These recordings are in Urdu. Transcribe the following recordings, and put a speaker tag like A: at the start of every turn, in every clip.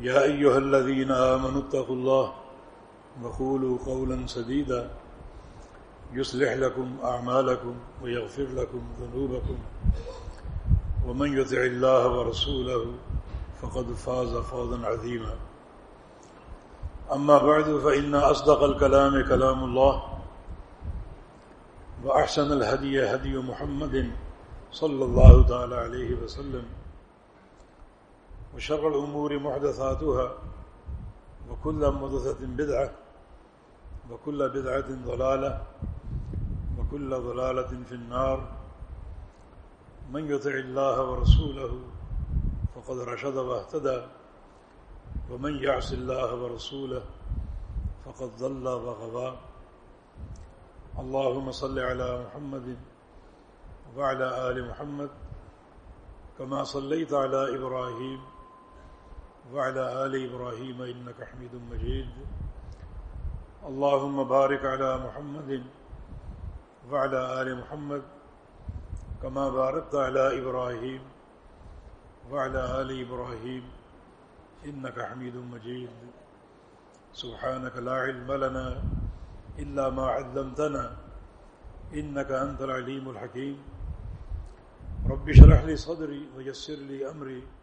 A: يا أيها الذين آمنوا اتقوا الله وقولوا قولا سديدا يصلح لكم أعمالكم ويغفر لكم ذنوبكم ومن يطع الله ورسوله فقد فاز فوضا عظيما أما بعد فإن أصدق الكلام كلام الله وأحسن الهدي هدي محمد صلى الله تعالى عليه وسلم وشر الأمور محدثاتها وكل محدثة بدعة وكل بدعة ضلالة وكل ضلالة في النار. من يطع الله ورسوله فقد رشد واهتدى ومن يعص الله ورسوله فقد ضل وغضى. اللهم صل على محمد وعلى آل محمد كما صليت على إبراهيم وعلى آل إبراهيم إنك حميد مجيد. اللهم بارك على محمد وعلى آل محمد كما باركت على إبراهيم وعلى آل إبراهيم إنك حميد مجيد. سبحانك لا علم لنا إلا ما علمتنا إنك أنت العليم الحكيم. رب شرح لي صدري ويسر لي أمري.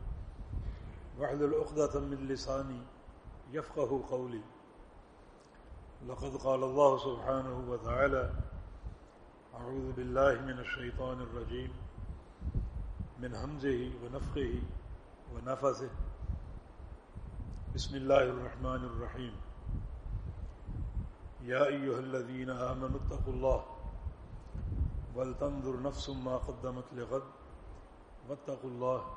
A: وحد العقدة من لساني يفقه قولي. لقد قال الله سبحانه وتعالى أعوذ بالله من الشيطان الرجيم من همزه ونفخه ونفسه بسم الله الرحمن الرحيم. يا أيها الذين آمنوا اتقوا الله ولتنظر نفس ما قدمت لغد واتقوا الله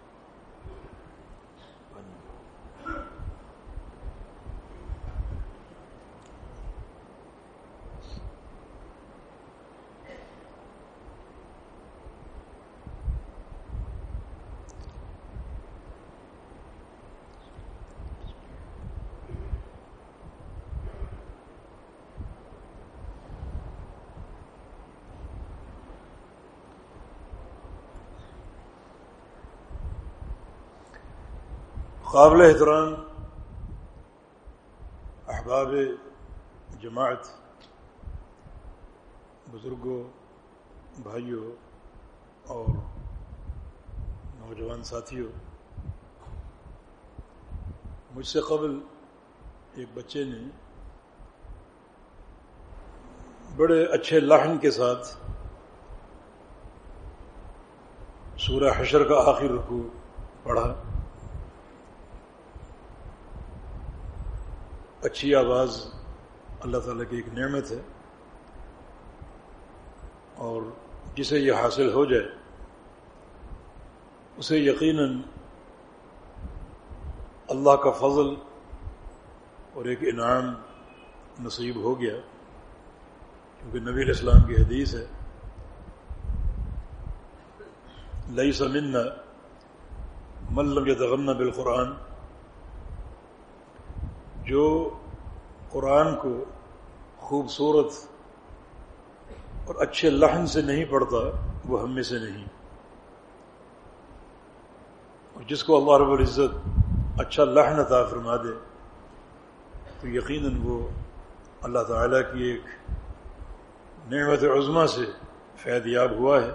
A: قابل احترام احباب جماعت، بزرگوں، بھائیوں اور نوجوان ساتھیوں، مجھ سے قبل ایک بچے نے بڑے اچھے لاہن کے ساتھ سورہ حشر کا آخر رکو پڑھا۔ اچھی آواز اللہ تعالیٰ کی ایک نعمت ہے اور جسے یہ حاصل ہو جائے، اسے یقیناً اللہ کا فضل اور ایک انعام نصیب ہو گیا، کیونکہ نبی الاسلام کی حدیث ہے لئی سمن ملم یتغن بالقرآن جو قرآن کو خوبصورت اور اچھے لحن سے نہیں پڑھتا، وہ ہم میں سے نہیں۔ اور جس کو اللہ رب العزت اچھا لحن عطا فرما دے، تو یقیناً وہ اللہ تعالیٰ کی ایک نعمت عظما سے فید یاب ہوا ہے۔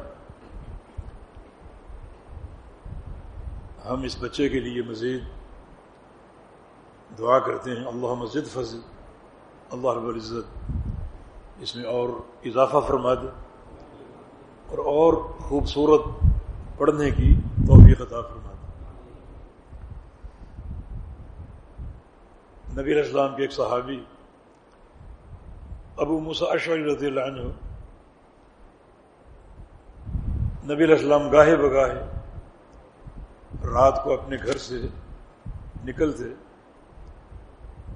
A: ہم اس بچے کے لیے مزید دعا کرتے ہیں اللہ مسجد فضل، اللہ رب العزت اس میں اور اضافہ فرما دے اور اور خوبصورت پڑھنے کی توفیق عطا فرما دے۔ نبی اسلام کے ایک صحابی ابو مسا اشعری رضی اللہ عنہ، نبی علیہ السلام گاہے بگاہے رات کو اپنے گھر سے نکلتے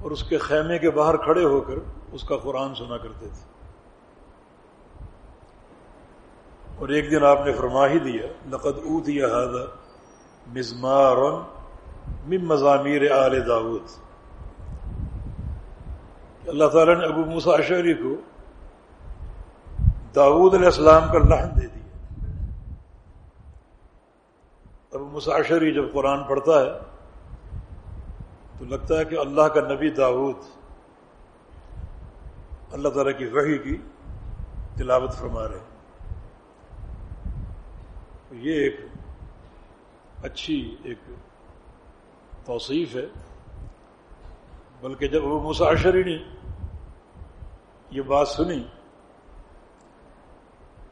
A: اور اس کے خیمے کے باہر کھڑے ہو کر اس کا قرآن سنا کرتے تھے۔ اور ایک دن آپ نے فرما ہی دیا نقد او دیا مزمار مم مضامیر آل داود۔ اللہ تعالیٰ نے ابو موسا اشعری کو داود علیہ السلام کا لحن دے دیا۔ ابو مساشری جب قرآن پڑھتا ہے تو لگتا ہے کہ اللہ کا نبی داود اللہ تعالیٰ کی وحی کی تلاوت فرما رہے یہ ایک اچھی ایک توصیف ہے، بلکہ جب ابو مساشری نے یہ بات سنی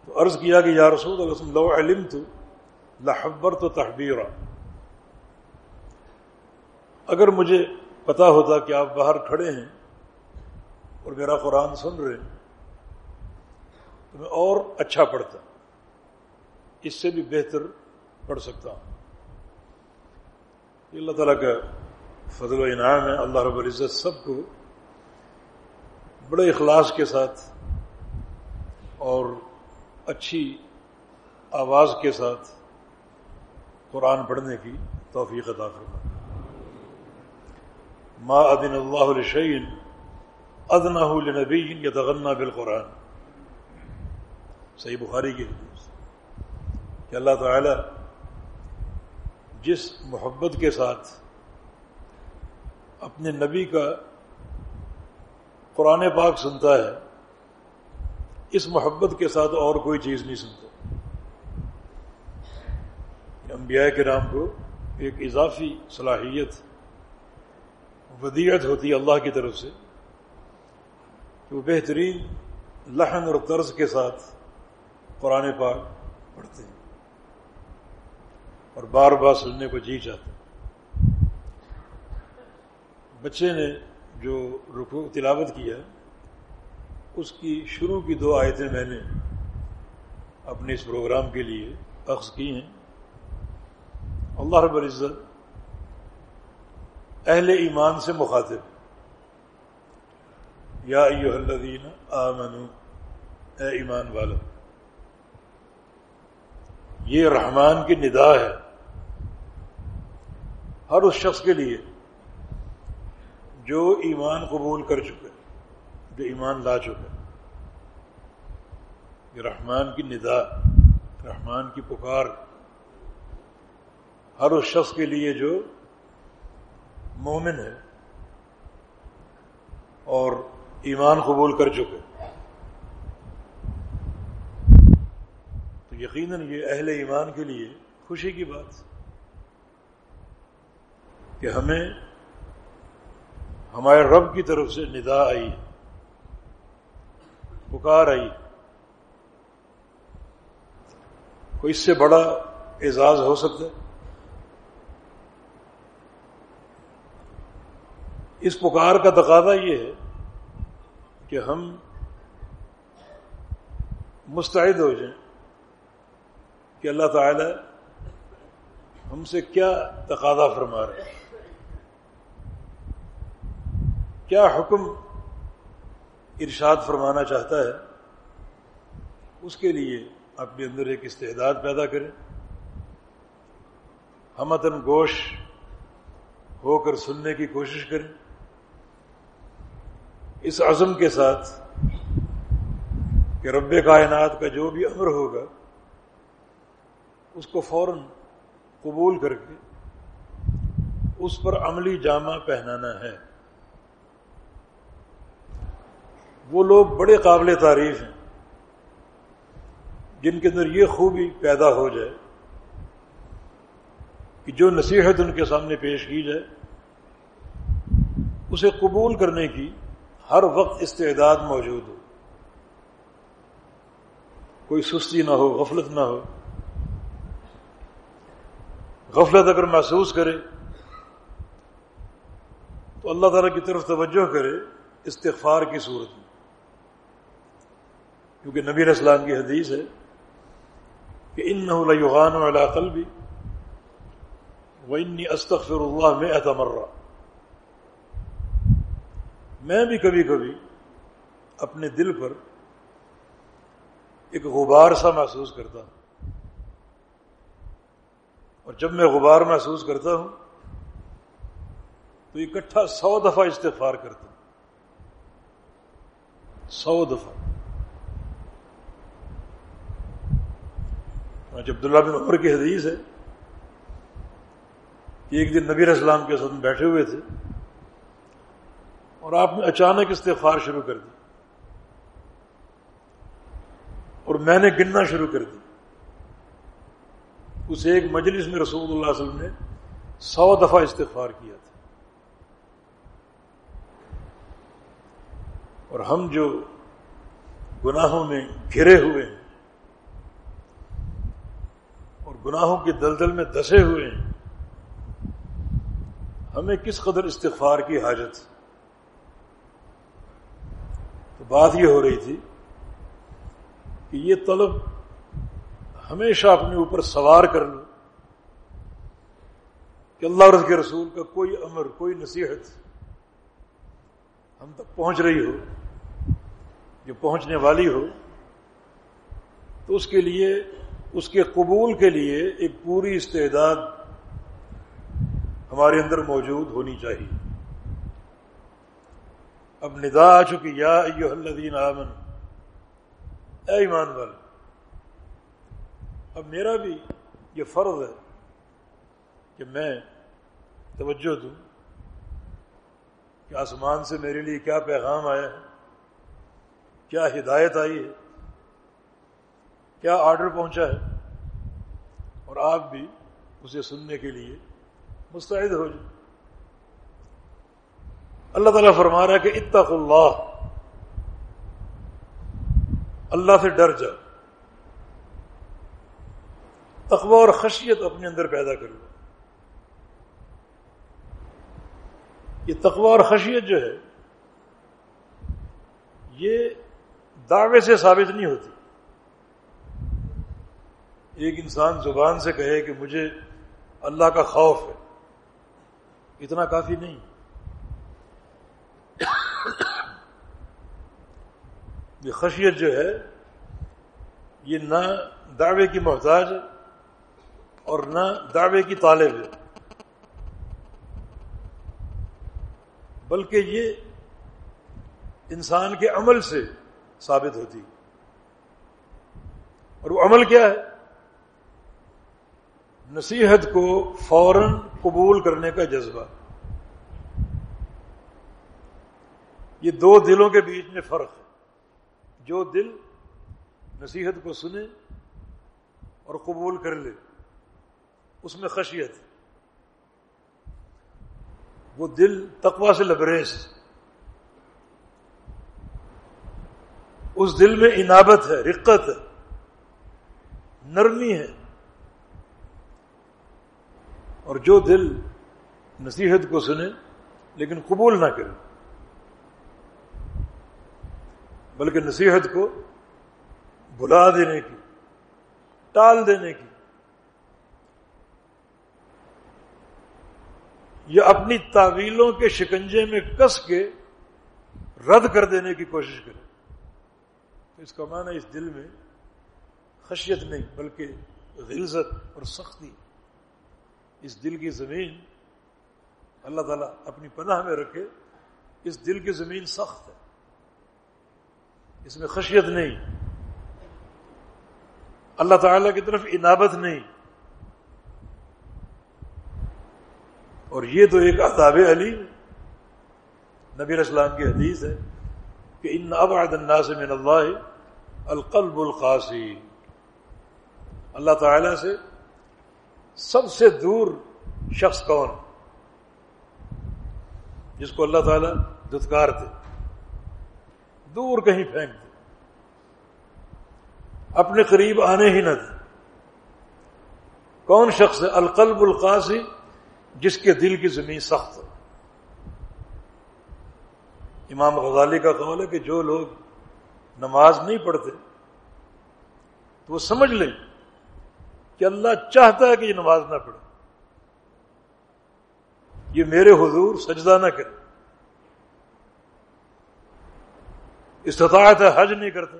A: تو عرض کیا کہ یا رسول اللہ علم تو لحبر تو تحبیر اگر مجھے پتا ہوتا کہ آپ باہر کھڑے ہیں اور میرا قرآن سن رہے ہیں، تو میں اور اچھا پڑھتا۔ اس سے بھی بہتر پڑھ سکتا ہوں۔ یہ اللہ تعالیٰ کا فضل و انعام ہے۔ اللہ رب العزت سب کو بڑے اخلاص کے ساتھ اور اچھی آواز کے ساتھ قرآن پڑھنے کی توفیق عطا فرما ما ادن اللہ الشعین ادنا لنبی یتغنا بالقرآن. صحیح بخاری کی کہ اللہ تعالی جس محبت کے ساتھ اپنے نبی کا قرآن پاک سنتا ہے، اس محبت کے ساتھ اور کوئی چیز نہیں سنتا۔ انبیاء کے نام کو ایک اضافی صلاحیت ودیعت ہوتی ہے اللہ کی طرف سے کہ وہ بہترین لحن اور طرز کے ساتھ قرآن پاک پڑھتے ہیں۔ اور بار بار سننے کو جی چاہتے ہیں۔ بچے نے جو رکو تلاوت کیا، اس کی شروع کی دو آیتیں میں نے اپنے اس پروگرام کے لیے اخذ کی ہیں۔ اللہ رب العزت اہل ایمان سے مخاطب۔ یا ایو الذین آمنو، اے ایمان والا یہ رحمان کی ندا ہے ہر اس شخص کے لیے جو ایمان قبول کر چکے، جو ایمان لا چکے۔ یہ رحمان کی ندا، رحمان کی پکار۔ ہر اس شخص کے لیے جو مومن ہے اور ایمان قبول کر چکے تو یقیناً یہ اہل ایمان کے لیے خوشی کی بات کہ ہمیں ہمارے رب کی طرف سے ندا آئی، پکار آئی۔ کوئی اس سے بڑا اعزاز ہو سکتا ہے؟ اس پکار کا تقاضا یہ ہے کہ ہم مستعد ہو جائیں کہ اللہ تعالی ہم سے کیا تقاضا فرما رہے ہیں؟ کیا حکم ارشاد فرمانا چاہتا ہے؟ اس کے لیے اپنے اندر ایک استعداد پیدا کریں۔ ہمتن گوش ہو کر سننے کی کوشش کریں۔ اس عزم کے ساتھ کہ رب کائنات کا جو بھی امر ہوگا، اس کو فوراً قبول کر کے اس پر عملی جامہ پہنانا ہے۔ وہ لوگ بڑے قابل تعریف ہیں، جن کے اندر یہ خوبی پیدا ہو جائے کہ جو نصیحت ان کے سامنے پیش کی جائے، اسے قبول کرنے کی ہر وقت استعداد موجود ہو۔ کوئی سستی نہ ہو، غفلت نہ ہو۔ غفلت اگر محسوس کرے، تو اللہ تعالیٰ کی طرف توجہ کرے استغفار کی صورت میں۔ کیونکہ نبی اسلام کی حدیث ہے کہ ان نہ علاقل بھی وہ انی استغفر اللہ میں اتمرہ میں بھی کبھی کبھی اپنے دل پر ایک غبار سا محسوس کرتا ہوں۔ اور جب میں غبار محسوس کرتا ہوں تو اکٹھا سو دفعہ استغفار کرتا ہوں۔ سو دفعہ۔ جب عبداللہ بن عمر کی حدیث ہے کہ ایک دن نبی اسلام کے ساتھ بیٹھے ہوئے تھے اور آپ نے اچانک استغفار شروع کر دی۔ اور میں نے گننا شروع کر دی۔ اس ایک مجلس میں رسول اللہ علیہ وسلم نے سو دفعہ استغفار کیا تھا۔ اور ہم جو گناہوں میں گھرے ہوئے ہیں اور گناہوں کی دلدل میں دسے ہوئے ہیں، ہمیں کس قدر استغفار کی حاجت تو بات یہ ہو رہی تھی کہ یہ طلب ہمیشہ اپنے اوپر سوار کر لو کہ اللہ رض کے رسول کا کوئی امر، کوئی نصیحت ہم تک پہنچ رہی ہو، جو پہنچنے والی ہو، تو اس کے لیے، اس کے قبول کے لیے ایک پوری استعداد ہمارے اندر موجود ہونی چاہیے۔ اب ندا آ چکی، یا ایو الذین آمن اے ایمان وال اب میرا بھی یہ فرض ہے کہ میں توجہ دوں کہ آسمان سے میرے لیے کیا پیغام آیا ہے، کیا ہدایت آئی ہے، کیا آرڈر پہنچا ہے، اور آپ بھی اسے سننے کے لیے مستعد ہو جائیں۔ اللہ تعالیٰ فرما رہا ہے کہ اتق اللہ۔ اللہ سے ڈر جا تقوی اور خشیت اپنے اندر پیدا کر لو یہ تقوی اور خشیت جو ہے، یہ دعوے سے ثابت نہیں ہوتی۔ ایک انسان زبان سے کہے کہ مجھے اللہ کا خوف ہے، اتنا کافی نہیں۔ یہ خشیت جو ہے، یہ نہ دعوے کی محتاج ہے اور نہ دعوے کی طالب ہے۔ بلکہ یہ انسان کے عمل سے ثابت ہوتی اور وہ عمل کیا ہے؟ نصیحت کو فوراً قبول کرنے کا جذبہ۔ یہ دو دلوں کے بیچ میں فرق ہے۔ جو دل نصیحت کو سنے اور قبول کر لے، اس میں خشیت۔ وہ دل تقوا سے لبریز۔ اس دل میں انابت ہے، رقت ہے، نرمی ہے۔ اور جو دل نصیحت کو سنے لیکن قبول نہ کرے۔ بلکہ نصیحت کو بلا دینے کی، ٹال دینے کی۔ یا اپنی تعویلوں کے شکنجے میں کس کے رد کر دینے کی کوشش کرے تو اس کا معنی اس دل میں خشیت نہیں، بلکہ غلزت اور سختی۔ اس دل کی زمین اللہ تعالیٰ اپنی پناہ میں رکھے، اس دل کی زمین سخت ہے۔ اس میں خشیت نہیں۔ اللہ تعالیٰ کی طرف انابت نہیں۔ اور یہ تو ایک عطاب علی نبی اسلام کی حدیث ہے کہ ان ابعد الناس من اللہ القلب القاسی۔ اللہ تعالی سے سب سے دور شخص کون؟ جس کو اللہ تعالیٰ دتکار دے دور کہیں پھینک دے۔ اپنے قریب آنے ہی نہ دے۔ کون شخص ہے؟ القلب القاسی جس کے دل کی زمین سخت ہو۔ امام غزالی کا قول ہے کہ جو لوگ نماز نہیں پڑھتے، تو وہ سمجھ لیں کہ اللہ چاہتا ہے کہ یہ نماز نہ پڑھے۔ یہ میرے حضور سجدہ نہ کرے۔ استطاعت ہے، حج نہیں کرتا۔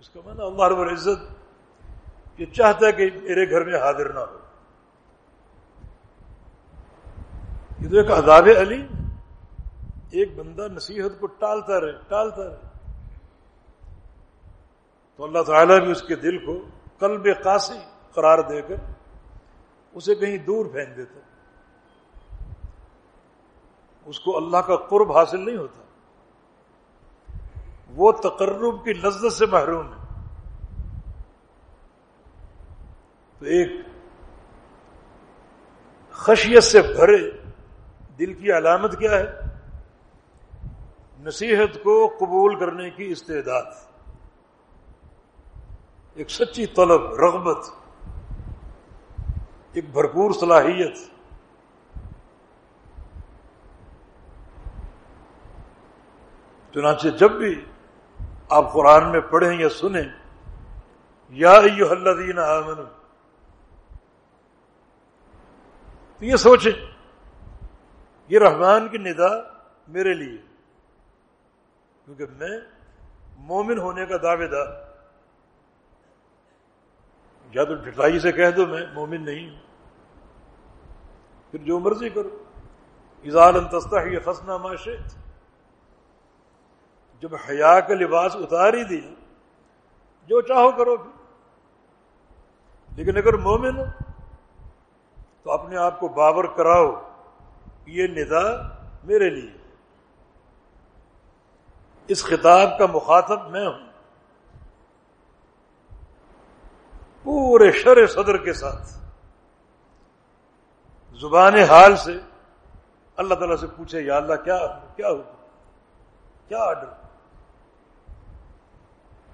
A: اس کا معنی اللہ رب العزت یہ چاہتا ہے کہ میرے گھر میں حاضر نہ ہو۔ یہ تو ایک عذاب علی ایک بندہ نصیحت کو ٹالتا رہے ٹالتا رہے۔ تو اللہ تعالیٰ بھی اس کے دل کو قلب قاسی قرار دے کر اسے کہیں دور پھینک دیتا اس کو اللہ کا قرب حاصل نہیں ہوتا۔ وہ تقرب کی لذت سے محروم ہے۔ تو ایک خشیت سے بھرے دل کی علامت کیا ہے؟ نصیحت کو قبول کرنے کی استعداد۔ ایک سچی طلب، رغبت، ایک بھرپور صلاحیت۔ چنانچہ جب بھی آپ قرآن میں پڑھیں یا سنیں، یا ایو الذین آمنوا، تو یہ سوچیں، یہ رحمان کی ندا میرے لیے، کیونکہ میں مومن ہونے کا دعوے دار۔ یا تو ڈٹائی سے کہہ دو میں مومن نہیں ہوں۔ پھر جو مرضی کرو۔ اظہار انتستا یہ خسنا معاشرت جب حیا کا لباس اتار ہی دیا جو چاہو کرو پھر۔ لیکن اگر مومن ہو، تو اپنے آپ کو بابر کراؤ یہ ندا میرے لیے۔ اس خطاب کا مخاطب میں ہوں۔ پورے شر صدر کے ساتھ۔ زبان حال سے اللہ تعالیٰ سے پوچھے، یا اللہ، کیا کیا ہو کیا آڈر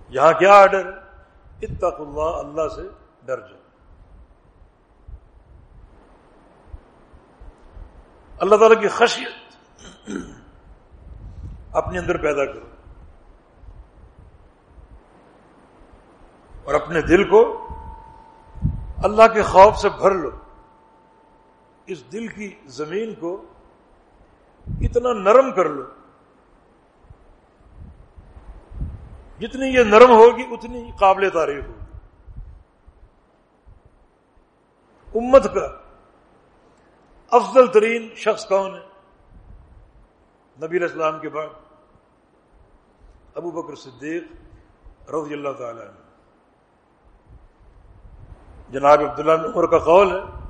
A: یہاں کیا آڈر اتق اللہ اللہ سے ڈر جاؤ۔ اللہ تعالیٰ کی خشیت اپنے اندر پیدا کرو۔ اور اپنے دل کو اللہ کے خوف سے بھر لو۔ اس دل کی زمین کو اتنا نرم کر لو جتنی یہ نرم ہوگی اتنی قابل تعریف ہوگی۔ امت کا افضل ترین شخص کون ہے؟ نبی اسلام کے بعد۔ ابو بکر صدیق رضی اللہ تعالی عنہ۔ جناب عبداللہ عمر کا قول ہے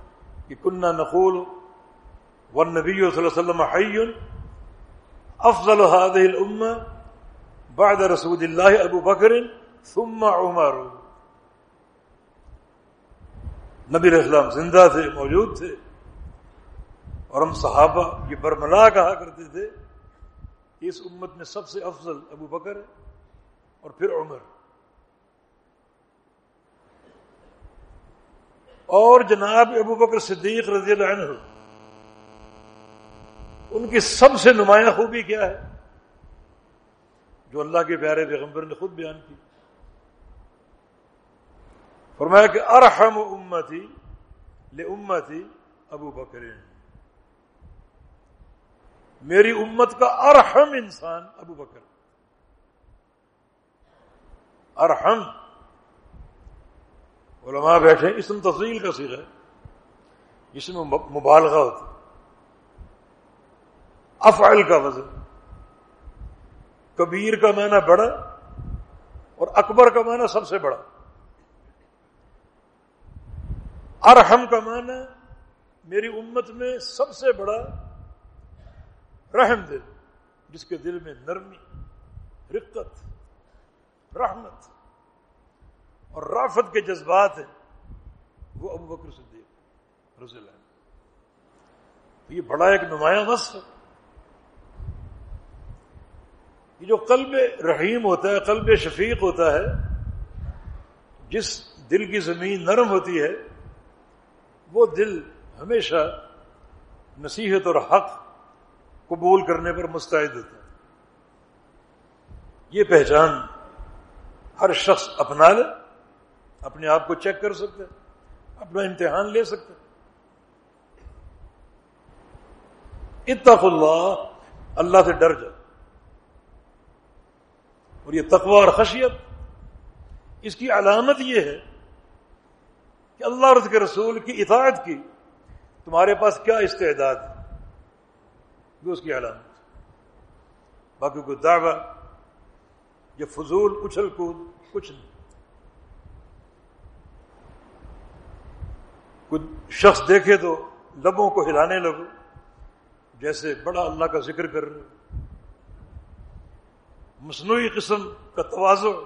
A: کہ کنہ نقول و نبی صلی اللہ علیہ وسلم حی افضل هذه الامه بعد رسول اللہ ابو بکر ثم عمر. نبی اسلام زندہ تھے، موجود تھے، اور ہم صحابہ یہ برملا کہا کرتے تھے کہ اس امت میں سب سے افضل ابو بکر ہے اور پھر عمر. اور جناب ابو بکر صدیق رضی اللہ عنہ، ان کی سب سے نمایاں خوبی کیا ہے؟ جو اللہ کے پیارے پیغمبر نے خود بیان کی۔ فرمایا کہ ارحم امتی لے امتی ابو بکر۔ میری امت کا ارحم انسان ابو بکر۔ ارحم۔ علماء بیٹھے اسم تفصیل کا سیکھ ہے۔ جس میں مبالغہ ہوتا افعل کا وزن۔ کبیر کا معنی بڑا اور اکبر کا معنی سب سے بڑا۔ ارحم کا معنی میری امت میں سب سے بڑا رحم دل جس کے دل میں نرمی، رقت، رحمت اور رافت کے جذبات ہیں، وہ ابو بکر صدیق رضی اللہ یہ بڑا ایک نمایاں ہے۔ یہ جو قلب رحیم ہوتا ہے، قلب شفیق ہوتا ہے، جس دل کی زمین نرم ہوتی ہے، وہ دل ہمیشہ نصیحت اور حق قبول کرنے پر مستعد ہوتا ہے۔ یہ پہچان ہر شخص اپنا لے، اپنے آپ کو چیک کر سکتے اپنا امتحان لے سکتے اتق اللہ اللہ سے ڈر جا اور یہ تقوی اور خشیت، اس کی علامت یہ ہے کہ اللہ رض کے رسول کی اطاعت کی تمہارے پاس کیا استعداد ہے؟ یہ اس کی علامت باقی کوئی دعوی یہ فضول اچھل کود کچھ نہیں۔ کچھ شخص دیکھے تو لبوں کو ہلانے لگو، جیسے بڑا اللہ کا ذکر کر رہے مصنوعی قسم کا توازو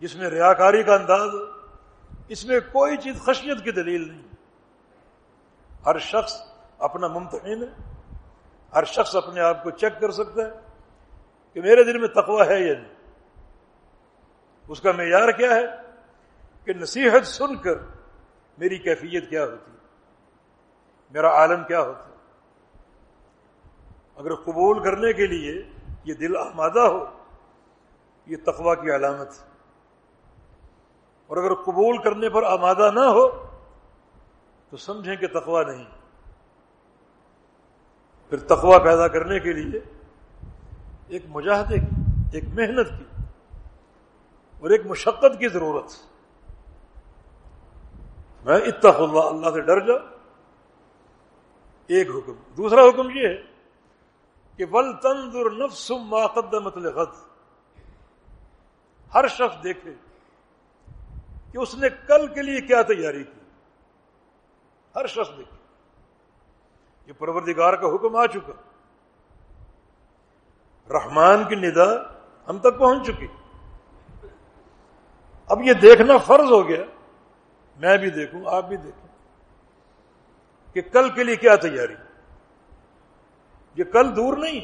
A: جس میں ریاکاری کا انداز، اس میں کوئی چیز خشیت کی دلیل نہیں۔ ہر شخص اپنا ممتحن ہے، ہر شخص اپنے آپ کو چیک کر سکتا ہے کہ میرے دل میں تقوی ہے یا نہیں۔ اس کا معیار کیا ہے؟ کہ نصیحت سن کر میری کیفیت کیا ہوتی، میرا عالم کیا ہوتا۔ اگر قبول کرنے کے لیے یہ دل آمادہ ہو، یہ تقوی کی علامت اور اگر قبول کرنے پر آمادہ نہ ہو، تو سمجھیں کہ تقوی نہیں۔ پھر تقوی پیدا کرنے کے لیے ایک مجاہدے کی، ایک محنت کی اور ایک مشقت کی ضرورت۔ میں اتق اللہ اللہ سے ڈر جا ایک حکم۔ دوسرا حکم یہ ہے کہ ول تندر نفسم قدمت لغد ہر شخص دیکھے کہ اس نے کل کے لیے کیا تیاری کی۔ ہر شخص دیکھے۔ یہ پروردگار کا حکم آ چکا۔ رحمان کی ندا ہم تک پہنچ چکی۔ اب یہ دیکھنا فرض ہو گیا۔ میں بھی دیکھوں، آپ بھی دیکھیں کہ کل کے لیے کیا تیاری۔ یہ کل دور نہیں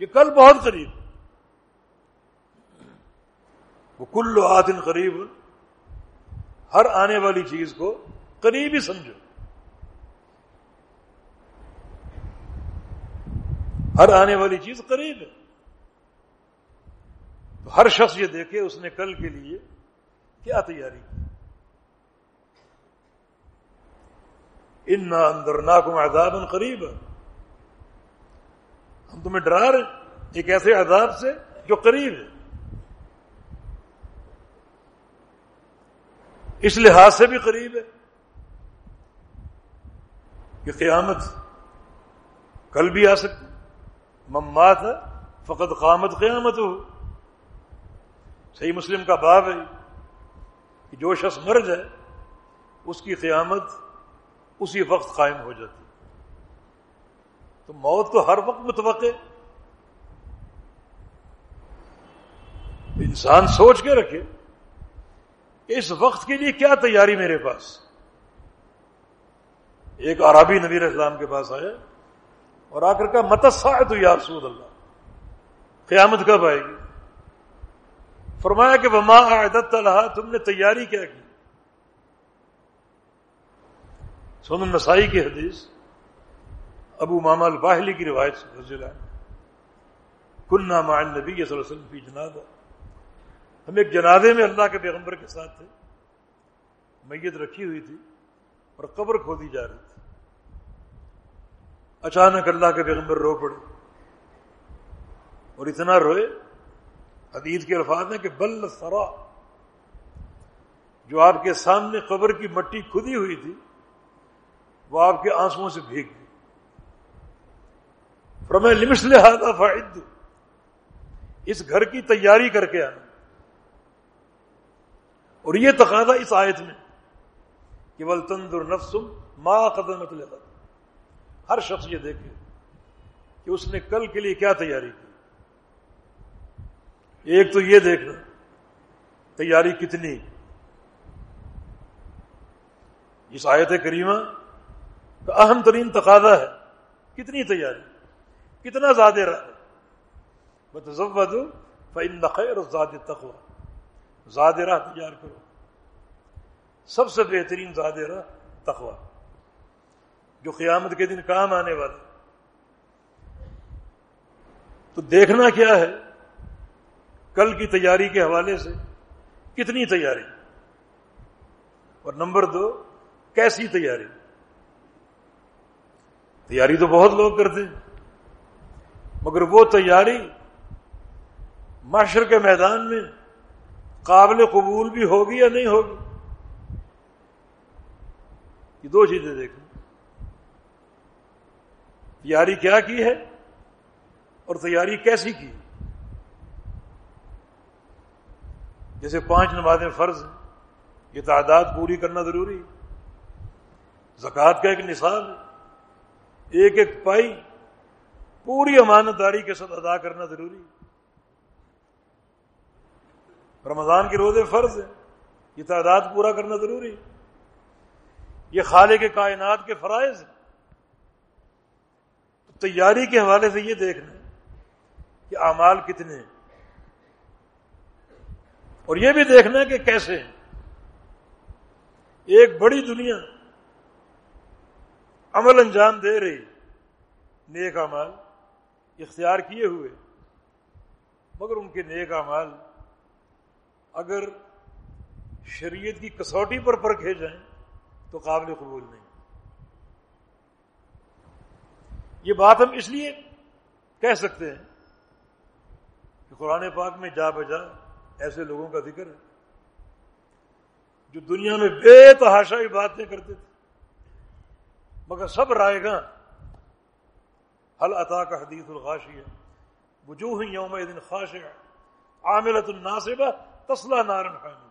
A: یہ کل بہت قریب وہ کل آدن قریب ہر آنے والی چیز کو قریب ہی سمجھو۔ ہر آنے والی چیز قریب ہے۔ تو ہر شخص یہ دیکھے اس نے کل کے لیے کیا تیاری کی۔ ان اندر ناکم عذاب قریب ہم تمہیں ڈرا رہے ایک ایسے عذاب سے جو قریب ہے۔ اس لحاظ سے بھی قریب ہے کہ قیامت کل بھی آ سکتی ممات ہے فقط قامت قیامت ہو صحیح مسلم کا باب ہے کہ جو شخص مر جائے اس کی قیامت اسی وقت قائم ہو جاتی تو موت تو ہر وقت متوقع انسان سوچ کے رکھے کہ اس وقت کے لیے کیا تیاری میرے پاس؟ ایک عربی نبیر اسلام کے پاس آیا اور آ کر کا متسا تو یا رسول اللہ، قیامت کب آئے گی؟ فرمایا کہ وہ ماں عدت اللہ تم نے تیاری کیا کی؟ سون نسائی کی حدیث، ابو ماما الباہلی کی روایت سے رضی اللہ کل نام نبی صلی اللہ علیہ وسلم کی جنازہ۔ ہم ایک جنازے میں اللہ کے پیغمبر کے ساتھ تھے۔ میت رکھی ہوئی تھی اور قبر کھودی جا رہی تھی۔ اچانک اللہ کے پیغمبر رو پڑے۔ اور اتنا روئے، حدیث کے الفاظ ہیں کہ بل سرا۔ جو آپ کے سامنے قبر کی مٹی کھدی ہوئی تھی وہ آپ کے آنسو سے بھیگ گئی فرمائے لمس لہٰذا فائد اس گھر کی تیاری کر کے آنا۔ اور یہ تقاضا اس آیت میں کہ بل تندر نفسم ماں قدمت ہر شخص یہ دیکھے کہ اس نے کل کے لیے کیا تیاری کی۔ ایک تو یہ دیکھنا، تیاری کتنی۔ اس آیت کریمہ کا اہم ترین تقاضا ہے۔ کتنی تیاری، کتنا زیادہ رہا فن خیر زیادہ تخوا زیادہ راہ تیار کرو۔ سب سے بہترین زیادہ راہ تخوا جو قیامت کے دن کام آنے والا تو دیکھنا کیا ہے؟ کل کی تیاری کے حوالے سے کتنی تیاری۔ اور نمبر دو، کیسی تیاری؟ تیاری تو بہت لوگ کرتے ہیں۔ مگر وہ تیاری معاشر کے میدان میں قابل قبول بھی ہوگی یا نہیں ہوگی؟ یہ دو چیزیں دیکھیں۔ تیاری کیا کی ہے اور تیاری کیسی کی جیسے پانچ نمازیں فرض ہیں، یہ تعداد پوری کرنا ضروری ہے۔ زکوٰۃ کا ایک نصاب ہے۔ ایک ایک پائی پوری امانت داری کے ساتھ ادا کرنا ضروری رمضان کے روزے فرض ہیں۔ یہ تعداد پورا کرنا ضروری یہ خالے کے کائنات کے فرائض ہیں۔ تیاری کے حوالے سے یہ دیکھنا کہ اعمال کتنے ہیں۔ اور یہ بھی دیکھنا کہ کیسے ہیں۔ ایک بڑی دنیا عمل انجام دے رہی نیک امال اختیار کیے ہوئے، مگر ان کے نیک امال اگر شریعت کی کسوٹی پر پرکھے جائیں تو قابل قبول نہیں۔ یہ بات ہم اس لیے کہہ سکتے ہیں کہ قرآن پاک میں جا بجا ایسے لوگوں کا ذکر ہے جو دنیا میں بے تحاشائی باتیں کرتے تھے۔ مگر سب رائے گا حل عطا کا حدیث الخاشی ہے وجوہ یوم دن خاش عاملت الناصبہ تسلا نارن خان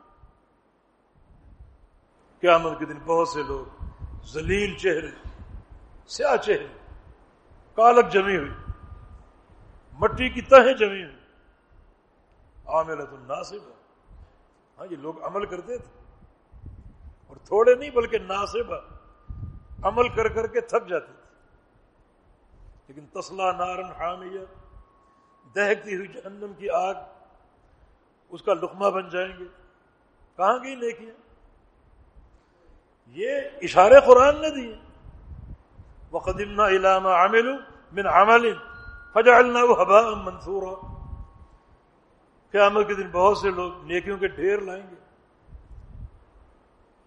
A: قیامت کے دن بہت سے لوگ ذلیل چہرے، سیاہ چہرے، کالک جمی ہوئی، مٹی کی تہیں جمی ہوئی۔ عاملت الناصب ہاں یہ لوگ عمل کرتے تھے، اور تھوڑے نہیں بلکہ ناصب عمل کر کر کے تھک جاتے تھے لیکن تسلا نارن حامیہ دہتی ہوئی جہنم کی آگ، اس کا لقمہ بن جائیں گے۔ کہاں گئی نیکیاں؟ یہ اشارے قرآن نے دیے۔ وہ قدیم علامہ عامل من عمل فجا اللہ حبا منصور قیامت کے دن بہت سے لوگ نیکیوں کے ڈھیر لائیں گے۔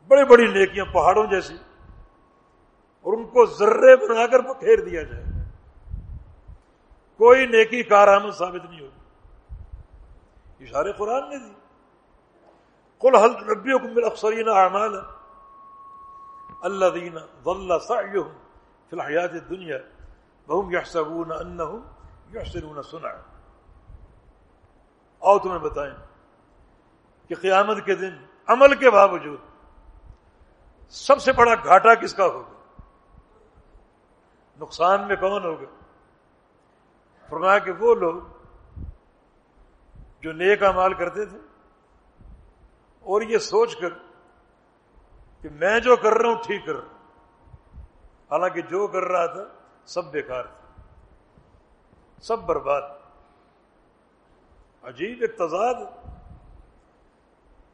A: بڑی بڑی نیکیاں پہاڑوں جیسی۔ اور ان کو ذرے بنا کر پھیر دیا جائے۔ کوئی نیکی کارآمد ثابت نہیں ہوگی۔ اشارے قرآن نے دی۔ کل حل ربیوں کو مل اکثرین اعمال اللہ دینا ولہ فی الحیات دنیا بہم یحسبون انہم یحسنون سنا اور تمہیں بتائیں کہ قیامت کے دن عمل کے باوجود سب سے بڑا گھاٹا کس کا ہوگا؟ نقصان میں کون ہوگا؟ فرمایا کہ وہ لوگ جو نیک امال کرتے تھے، اور یہ سوچ کر کہ میں جو کر رہا ہوں ٹھیک کر رہا ہوں۔ حالانکہ جو کر رہا تھا، سب بیکار تھا سب برباد۔ عجیب ایک تضاد۔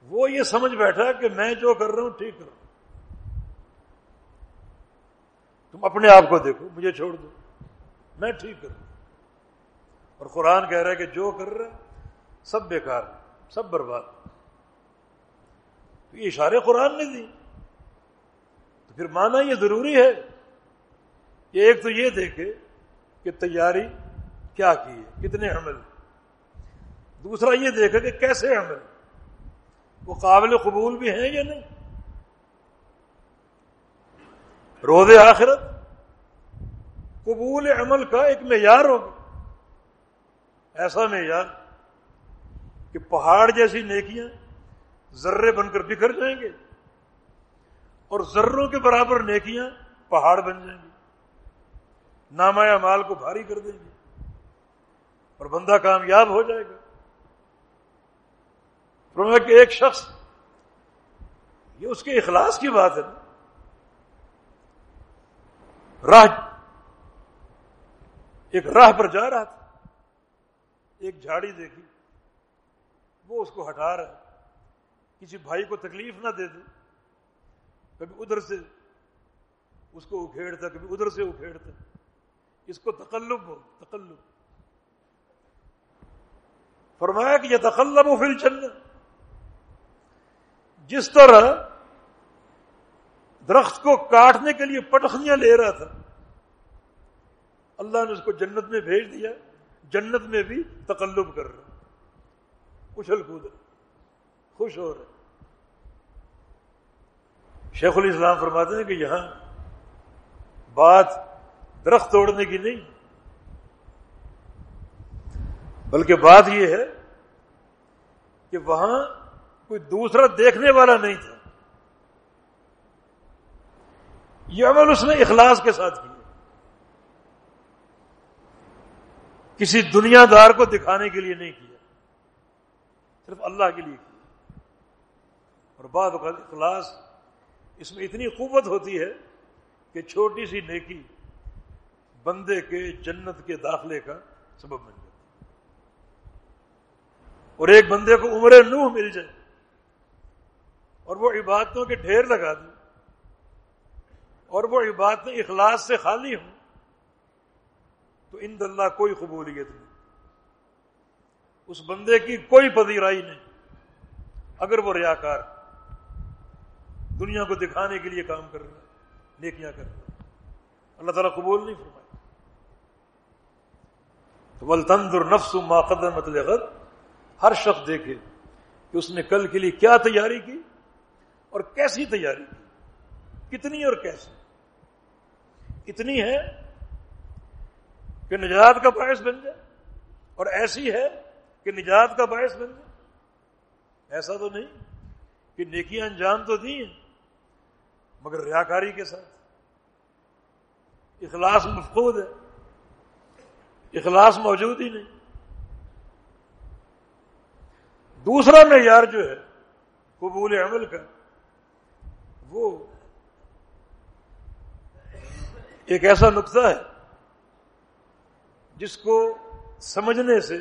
A: وہ یہ سمجھ بیٹھا کہ میں جو کر رہا ہوں ٹھیک کر رہا ہوں۔ تم اپنے آپ کو دیکھو، مجھے چھوڑ دو، میں ٹھیک کروں۔ اور قرآن کہہ رہا ہے کہ جو کر رہا ہے، سب بیکار، سب برباد۔ تو یہ اشارے قرآن نے دی تو پھر مانا یہ ضروری ہے کہ ایک تو یہ دیکھے کہ تیاری کیا کی ہے، کتنے عمل۔ دوسرا یہ دیکھا کہ کیسے عمل۔ وہ قابل قبول بھی ہیں یا نہیں؟ روز آخرت؟ قبول عمل کا ایک معیار ہوگا۔ ایسا معیار کہ پہاڑ جیسی نیکیاں ذرے بن کر بکھر جائیں گے اور ذروں کے برابر نیکیاں پہاڑ بن جائیں گے۔ نامایا مال کو بھاری کر دیں گے اور بندہ کامیاب ہو جائے گا۔ کہ ایک شخص، یہ اس کے اخلاص کی بات ہے نا۔ راہ ایک راہ پر جا رہا تھا، ایک جھاڑی دیکھی، وہ اس کو ہٹا رہا ہے، کسی بھائی کو تکلیف نہ دے دے۔ کبھی ادھر سے اس کو اکھیڑتا، کبھی ادھر سے اکھیڑتا۔ اس کو تقلب ہو تقلب۔ فرمایا کہ یہ تقلب ہو پھر جس طرح درخت کو کاٹنے کے لیے پٹخنیاں لے رہا تھا۔ اللہ نے اس کو جنت میں بھیج دیا، جنت میں بھی تقلب کر رہا۔ اچھل کود، خوش ہو رہے شیخ الاسلام فرماتے ہیں کہ یہاں بات درخت توڑنے کی نہیں، بلکہ بات یہ ہے کہ وہاں کوئی دوسرا دیکھنے والا نہیں تھا۔ یہ عمل اس نے اخلاص کے ساتھ کیا۔ کسی دنیا دار کو دکھانے کے لیے نہیں کیا۔ صرف اللہ کے لیے کیا۔ اور بعد اخلاص اس میں اتنی قوت ہوتی ہے کہ چھوٹی سی نیکی بندے کے جنت کے داخلے کا سبب بن جائے اور ایک بندے کو عمر نوح مل جائے اور وہ عبادتوں کے ڈھیر لگا دیں اور وہ عبادتیں اخلاص سے خالی ہوں تو ان اللہ کوئی قبولیت نہیں۔ اس بندے کی کوئی پذیرائی نہیں۔ اگر وہ ریاکار دنیا کو دکھانے کے لیے کام کر رہا ہے، نیکیاں کر رہا ہے، اللہ تعالیٰ قبول نہیں فرمائے۔ تو بل تندر نفس ماقدر مطلب ہر شخص دیکھے کہ اس نے کل کے لیے کیا تیاری کی اور کیسی تیاری کی، کتنی اور کیسی۔ اتنی ہے کہ نجات کا باعث بن جائے اور ایسی ہے کہ نجات کا باعث بن جائے۔ ایسا تو نہیں کہ نیکیاں انجام تو دی ہیں، مگر ریاکاری کے ساتھ۔ اخلاص مفقود ہے، اخلاص موجود ہی نہیں۔ دوسرا معیار جو ہے قبول عمل کا، وہ ایک ایسا نقطہ ہے جس کو سمجھنے سے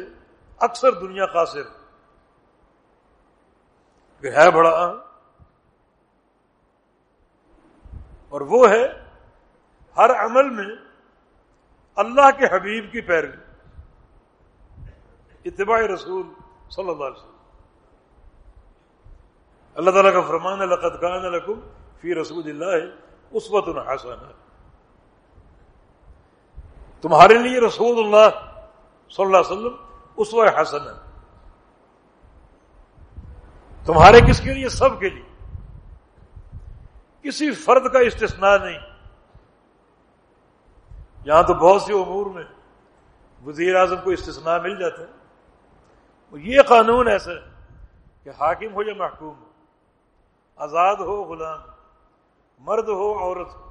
A: اکثر دنیا قاصر ہے بڑا اور وہ ہے ہر عمل میں اللہ کے حبیب کی پیروی، اتباع رسول صلی اللہ علیہ وسلم۔ اللہ تعالیٰ کا فرمان لقد کان لکم فی رسول اللہ اس وقت تمہارے لیے رسول اللہ صلی اللہ علیہ وسلم اس حسن ہے۔ تمہارے کس کے لیے؟ سب کے لیے۔ کسی فرد کا استثناء نہیں۔ یہاں تو بہت سے امور میں وزیر اعظم کو استثناء مل جاتا ہے۔ یہ قانون ایسا ہے کہ حاکم ہو یا محکوم ہو، آزاد ہو غلام، مرد ہو، عورت ہو،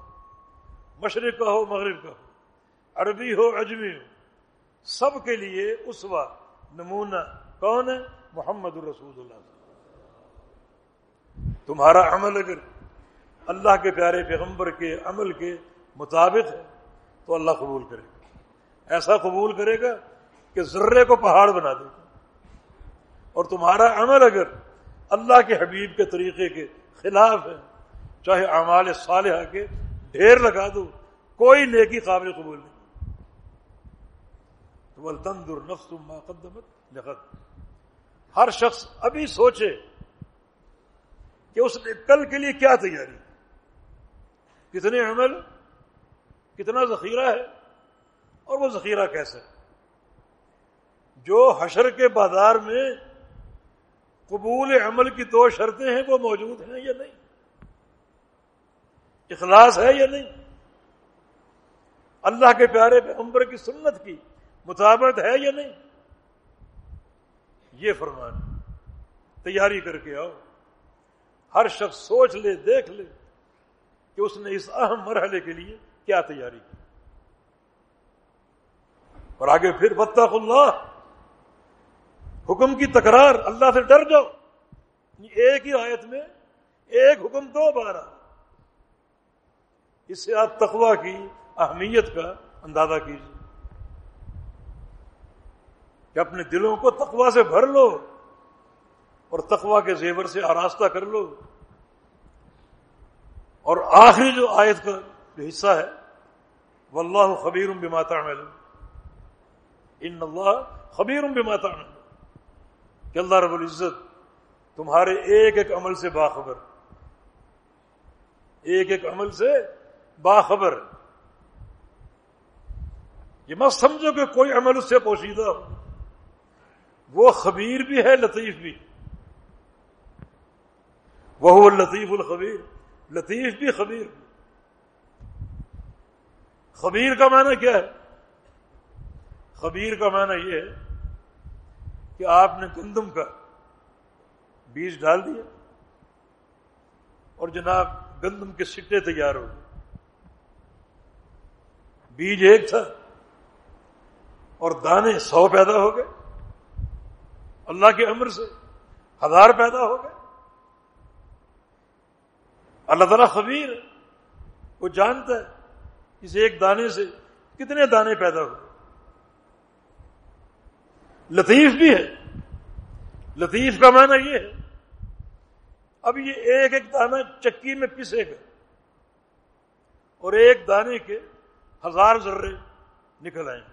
A: مشرق کا ہو، مغرب کا ہو۔ عربی ہو اجمی ہو، سب کے لیے اسوا نمونہ کون ہے؟ محمد الرسول اللہ تمہارا عمل اگر اللہ کے پیارے پیغمبر کے عمل کے مطابق ہے، تو اللہ قبول کرے گا۔ ایسا قبول کرے گا کہ ذرے کو پہاڑ بنا دے گا۔ اور تمہارا عمل اگر اللہ کے حبیب کے طریقے کے خلاف ہے، چاہے اعمال صالحہ کے، ڈھیر لگا دو، کوئی نیکی قابل قبول نہیں۔ تو تندر نفس ما قدمت لغت ہر شخص ابھی سوچے کہ اس نے کل کے لیے کیا تیاری۔ کتنے عمل، کتنا ذخیرہ ہے اور وہ ذخیرہ کیسا جو حشر کے بازار میں قبول عمل کی دو شرطیں ہیں، وہ موجود ہیں یا نہیں؟ اخلاص ہے یا نہیں؟ اللہ کے پیارے پیغمبر کی سنت کی مطابقت ہے یا نہیں؟ یہ فرمان تیاری کر کے آؤ۔ ہر شخص سوچ لے، دیکھ لے کہ اس نے اس اہم مرحلے کے لیے کیا تیاری کی۔ اور آگے پھر بطخ اللہ حکم کی تکرار، اللہ سے ڈر جاؤ۔ ایک ہی آیت میں ایک حکم دو بار اس سے آپ تقوا کی، اہمیت کا اندازہ کیجیے کہ اپنے دلوں کو تقوا سے بھر لو اور تقوا کے زیور سے آراستہ کر لو۔ اور آخری جو آیت کا جو حصہ ہے وہ اللہ خبیر بما تعمل ان اللہ خبیر بما تعمل کہ اللہ رب العزت تمہارے ایک ایک عمل سے باخبر، ایک ایک عمل سے باخبر۔ یہ مت سمجھو کہ کوئی عمل اس سے پوشیدہ ہو۔ وہ خبیر بھی ہے، لطیف بھی۔ وہ لطیف الخبیر۔ لطیف بھی، خبیر بھی۔ خبیر کا معنی کیا ہے؟ خبیر کا معنی یہ ہے کہ آپ نے گندم کا بیج ڈال دیا اور جناب گندم کے سٹے تیار ہو گئے۔ بیج ایک تھا اور دانے سو پیدا ہو گئے۔ اللہ کے امر سے ہزار پیدا ہو گئے۔ اللہ تعالیٰ خبیر وہ جانتا ہے اس ایک دانے سے کتنے دانے پیدا ہو لطیف بھی ہے۔ لطیف کا معنی یہ ہے، اب یہ ایک ایک دانہ چکی میں پسے گا۔ اور ایک دانے کے ہزار ذرے نکل آئیں۔ گے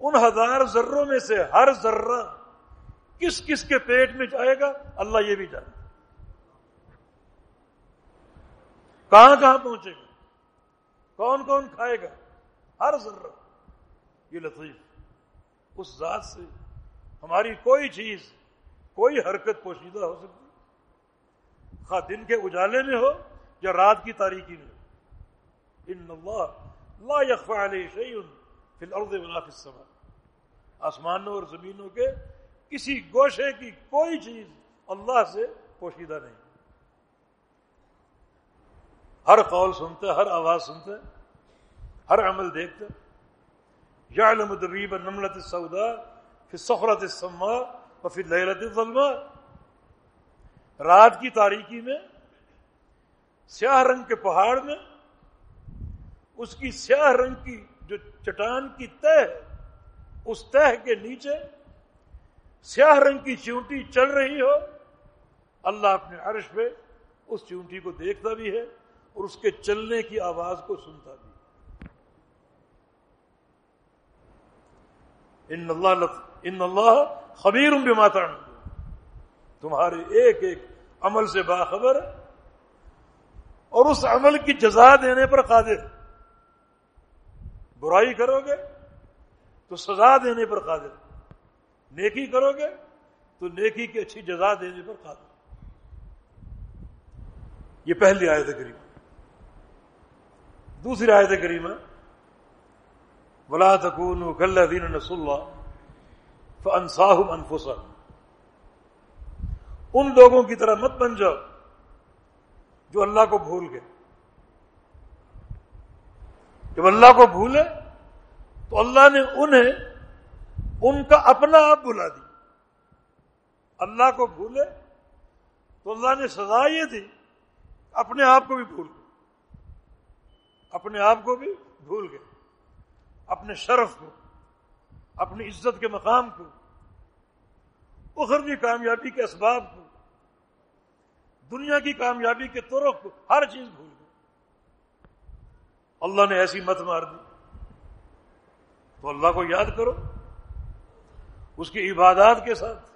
A: ان ہزار ذروں میں سے ہر ذرہ کس کس کے پیٹ میں جائے گا؟ اللہ یہ بھی جانے. کہاں کہاں پہنچے گا؟ کون کون کھائے گا؟ ہر ذرہ. یہ لطیف. اس ذات سے ہماری کوئی چیز، کوئی حرکت پوشیدہ ہو سکتی. خواہ دن کے اجالے میں ہو یا رات کی تاریخی میں ان اللہ لا يخفى عليه شيء في الارض ولا في السماء۔ آسمانوں اور زمینوں کے کسی گوشے کی کوئی چیز اللہ سے پوشیدہ نہیں۔ ہر قول سنتے، ہر آواز سنتے، ہر عمل دیکھتے۔ یعلم دبیب نملت السوداء في الصخرة السماء وفي الليلة الظلماء۔ رات کی تاریکی میں، سیاہ رنگ کے پہاڑ میں، اس کی سیاہ رنگ کی جو چٹان کی تہ اس تہ کے نیچے سیاہ رنگ کی چونٹی چل رہی ہو۔ اللہ اپنے عرش پہ اس چونٹی کو دیکھتا بھی ہے اور اس کے چلنے کی آواز کو سنتا بھی ان اللہ ان اللہ خبیر بما تعملون۔ تمہارے ایک ایک عمل سے باخبر اور اس عمل کی جزا دینے پر قادر برائی کرو گے تو سزا دینے پر قادر۔ نیکی کرو گے تو نیکی کی اچھی جزا دینے پر قادر۔ یہ پہلی آیت کریمہ۔ دوسری آیت کریمہ۔ ولا تکون کل دین نس اللہ فنساہ انفسا ان لوگوں کی طرح مت بن جاؤ جو اللہ کو بھول گئے۔ جب اللہ کو بھولے تو اللہ نے انہیں ان کا اپنا آپ بلا دی۔ اللہ کو بھولے تو اللہ نے سزا یہ دی اپنے آپ کو بھی بھول گئے۔ اپنے آپ کو بھی بھول گئے۔ اپنے شرف کو، اپنی عزت کے مقام کو اخروی کامیابی کے اسباب کو، دنیا کی کامیابی کے طرق کو، ہر چیز بھول اللہ نے ایسی مت مار دی۔ تو اللہ کو یاد کرو اس کی عبادات کے ساتھ،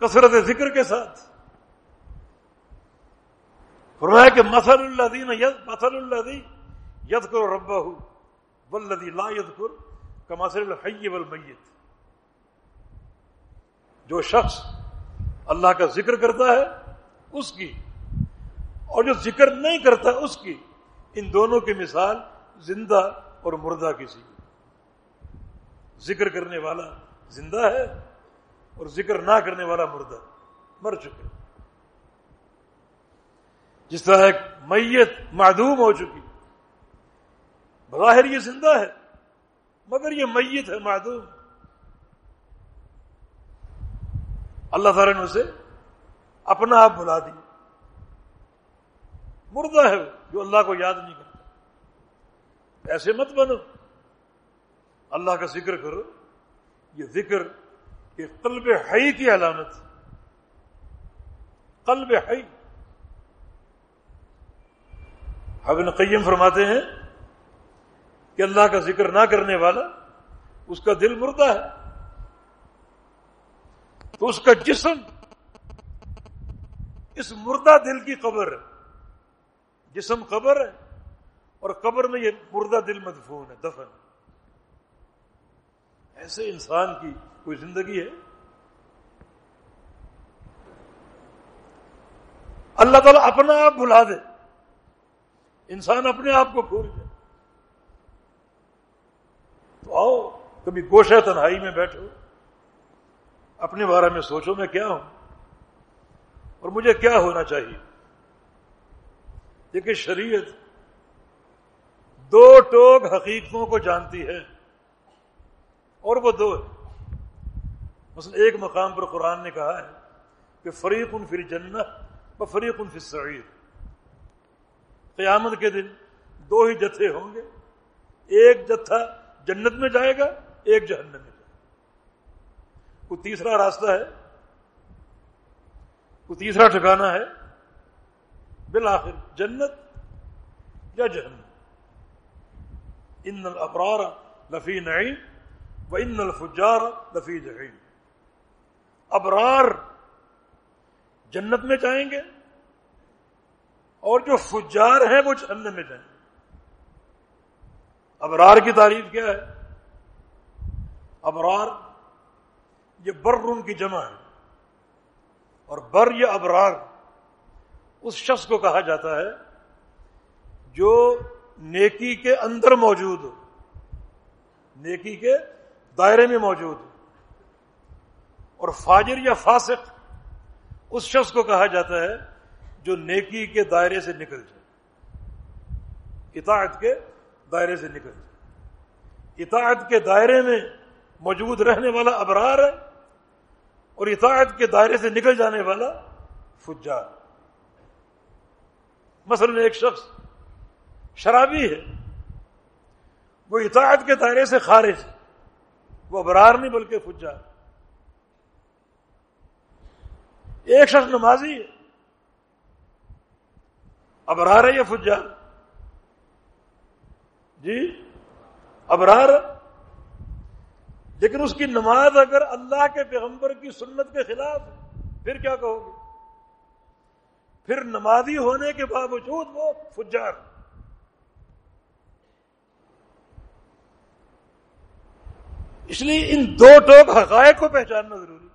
A: کثرت ذکر کے ساتھ۔ فرمایا کہ مسل اللہ دین مسل اللہ دی ید کرو ربا ہوں ولدی لا ید کر کا مسل الحی والمیت۔ جو شخص اللہ کا ذکر کرتا ہے، اس کی۔ اور جو ذکر نہیں کرتا، اس کی۔ ان دونوں کی مثال زندہ اور مردہ کسی ذکر کرنے والا زندہ ہے اور ذکر نہ کرنے والا مردہ مر چکے جس طرح ایک میت معدوم ہو چکی۔ بظاہر یہ زندہ ہے، مگر یہ میت ہے معدوم۔ اللہ تعالیٰ نے اسے اپنا آپ بلا دی مردہ ہے جو اللہ کو یاد نہیں کرتا۔ ایسے مت بنو۔ اللہ کا ذکر کرو۔ یہ ذکر یہ قلب حی کی علامت۔ قلب حی۔ ابن قیم فرماتے ہیں کہ اللہ کا ذکر نہ کرنے والا اس کا دل مردہ ہے۔ تو اس کا جسم، اس مردہ دل کی قبر ہے۔ جسم قبر ہے اور قبر میں یہ مردہ دل مدفون ہے، دفن۔ ایسے انسان کی کوئی زندگی ہے؟ اللہ تعالیٰ اپنا آپ بھلا دے۔ انسان اپنے آپ کو بھول جائے تو آؤ، کبھی گوشہ تنہائی میں بیٹھو۔ اپنے بارے میں سوچو، میں کیا ہوں؟ اور مجھے کیا ہونا چاہیے؟ دیکھیے شریعت دو ٹوک حقیقتوں کو جانتی ہے اور وہ دو مثلا ایک مقام پر قرآن نے کہا ہے کہ فریق ان فری جنت و فریق ان فری قیامت کے دن دو ہی جتھے ہوں گے۔ ایک جتھا جنت میں جائے گا، ایک جہنم میں جائے گا۔ کوئی تیسرا راستہ ہے؟ کوئی تیسرا ٹھکانا ہے؟ بالآخر جنت یا جہنم۔ ان الابرار لفی نعیم و ان الفجار لفی جہیم ابرار جنت میں جائیں گے اور جو فجار ہیں وہ جہنم میں جائیں گے۔ ابرار کی تعریف کیا ہے؟ ابرار یہ بر ان کی جمع ہے اور بر یہ ابرار اس شخص کو کہا جاتا ہے جو نیکی کے اندر موجود ہو۔ نیکی کے دائرے میں موجود ہو۔ اور فاجر یا فاسق، اس شخص کو کہا جاتا ہے جو نیکی کے دائرے سے نکل جائے۔ اطاعت کے دائرے سے نکل جائے۔ اطاعت کے دائرے میں موجود رہنے والا ابرار ہے اور اطاعت کے دائرے سے نکل جانے والا فجار۔ مثلا ایک شخص شرابی ہے، وہ اطاعت کے دائرے سے خارج، وہ ابرار نہیں بلکہ فجار۔ ایک شخص نمازی ہے ابرار ہے یا فجار۔ جی ابرار لیکن اس کی نماز اگر اللہ کے پیغمبر کی سنت کے خلاف پھر کیا کہو گے؟ پھر نمازی ہونے کے باوجود وہ فجار اس لیے ان دو ٹوک حقائق کو پہچاننا ضروری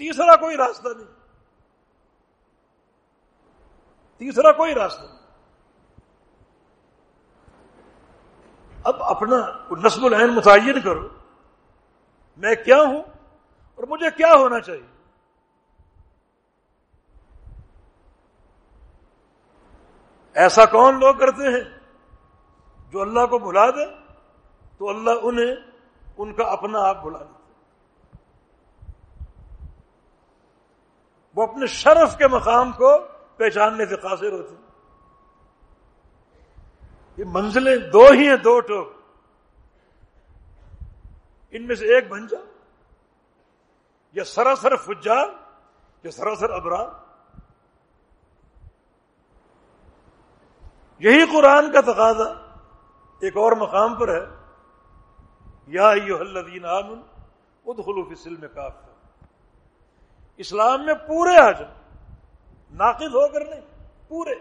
A: تیسرا کوئی راستہ نہیں تیسرا کوئی راستہ نہیں اب اپنا نصب العین متعین کرو میں کیا ہوں اور مجھے کیا ہونا چاہیے ایسا کون لوگ کرتے ہیں جو اللہ کو بھلا دے تو اللہ انہیں ان کا اپنا آپ بلا دیتے وہ اپنے شرف کے مقام کو پہچاننے سے قاصر ہوتے ہیں۔ یہ منزلیں دو ہی ہیں، دو ٹوک۔ ان میں سے ایک بن جا، یا سراسر فجار، یا سراسر ابرار۔ یہی قرآن کا تقاضا ایک اور مقام پر ہے۔ یا الذین آمن ادخلوا فی السلم کافر اسلام میں پورے آ جائیں ناقد ہو کر نہیں، پورے۔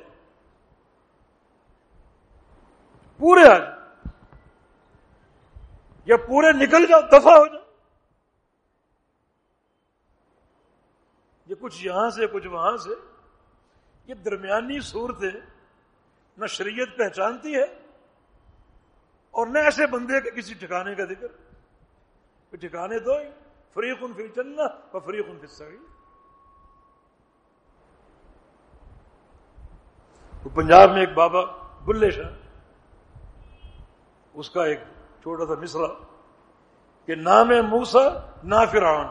A: پورے آ جائیں یا پورے نکل جاؤ دفاع ہو جاؤ۔ یہ کچھ یہاں سے، کچھ وہاں سے یہ درمیانی صورتیں نہ شریعت پہچانتی ہے اور نہ ایسے بندے کے کسی ٹھکانے کا ذکر۔ ٹھکانے دو ہی فریق ان فی چلنا اور فریق ان فی سڑی پنجاب میں ایک بابا بلے شاہ اس کا ایک چھوٹا سا مصرا کہ نام موسا نہ فرعون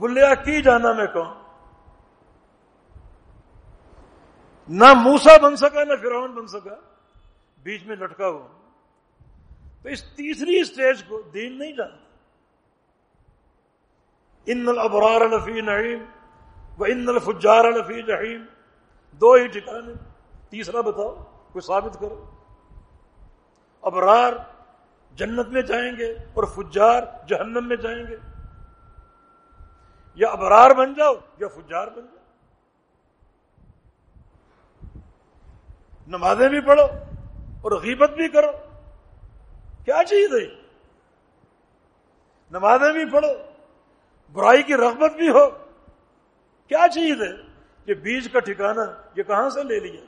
A: بلیا کی جانا میں کون؟ نہ موسا بن سکا، نہ فرعون بن سکا، بیچ میں لٹکا ہوا۔ تو اس تیسری اسٹیج کو دین نہیں جانتا۔ ان الابرار لفی نعیم و ان الفجار لفی جہیم دو ہی ٹھکانے تیسرا بتاؤ، کوئی ثابت کرو۔ ابرار جنت میں جائیں گے اور فجار جہنم میں جائیں گے۔ یا ابرار بن جاؤ یا فجار بن جاؤ۔ نمازیں بھی پڑھو اور غیبت بھی کرو۔ کیا چیز ہے؟ نمازیں بھی پڑھو، برائی کی رغبت بھی ہو۔ کیا چیز ہے؟ کہ بیج کا ٹھکانا یہ کہاں سے لے لیا؟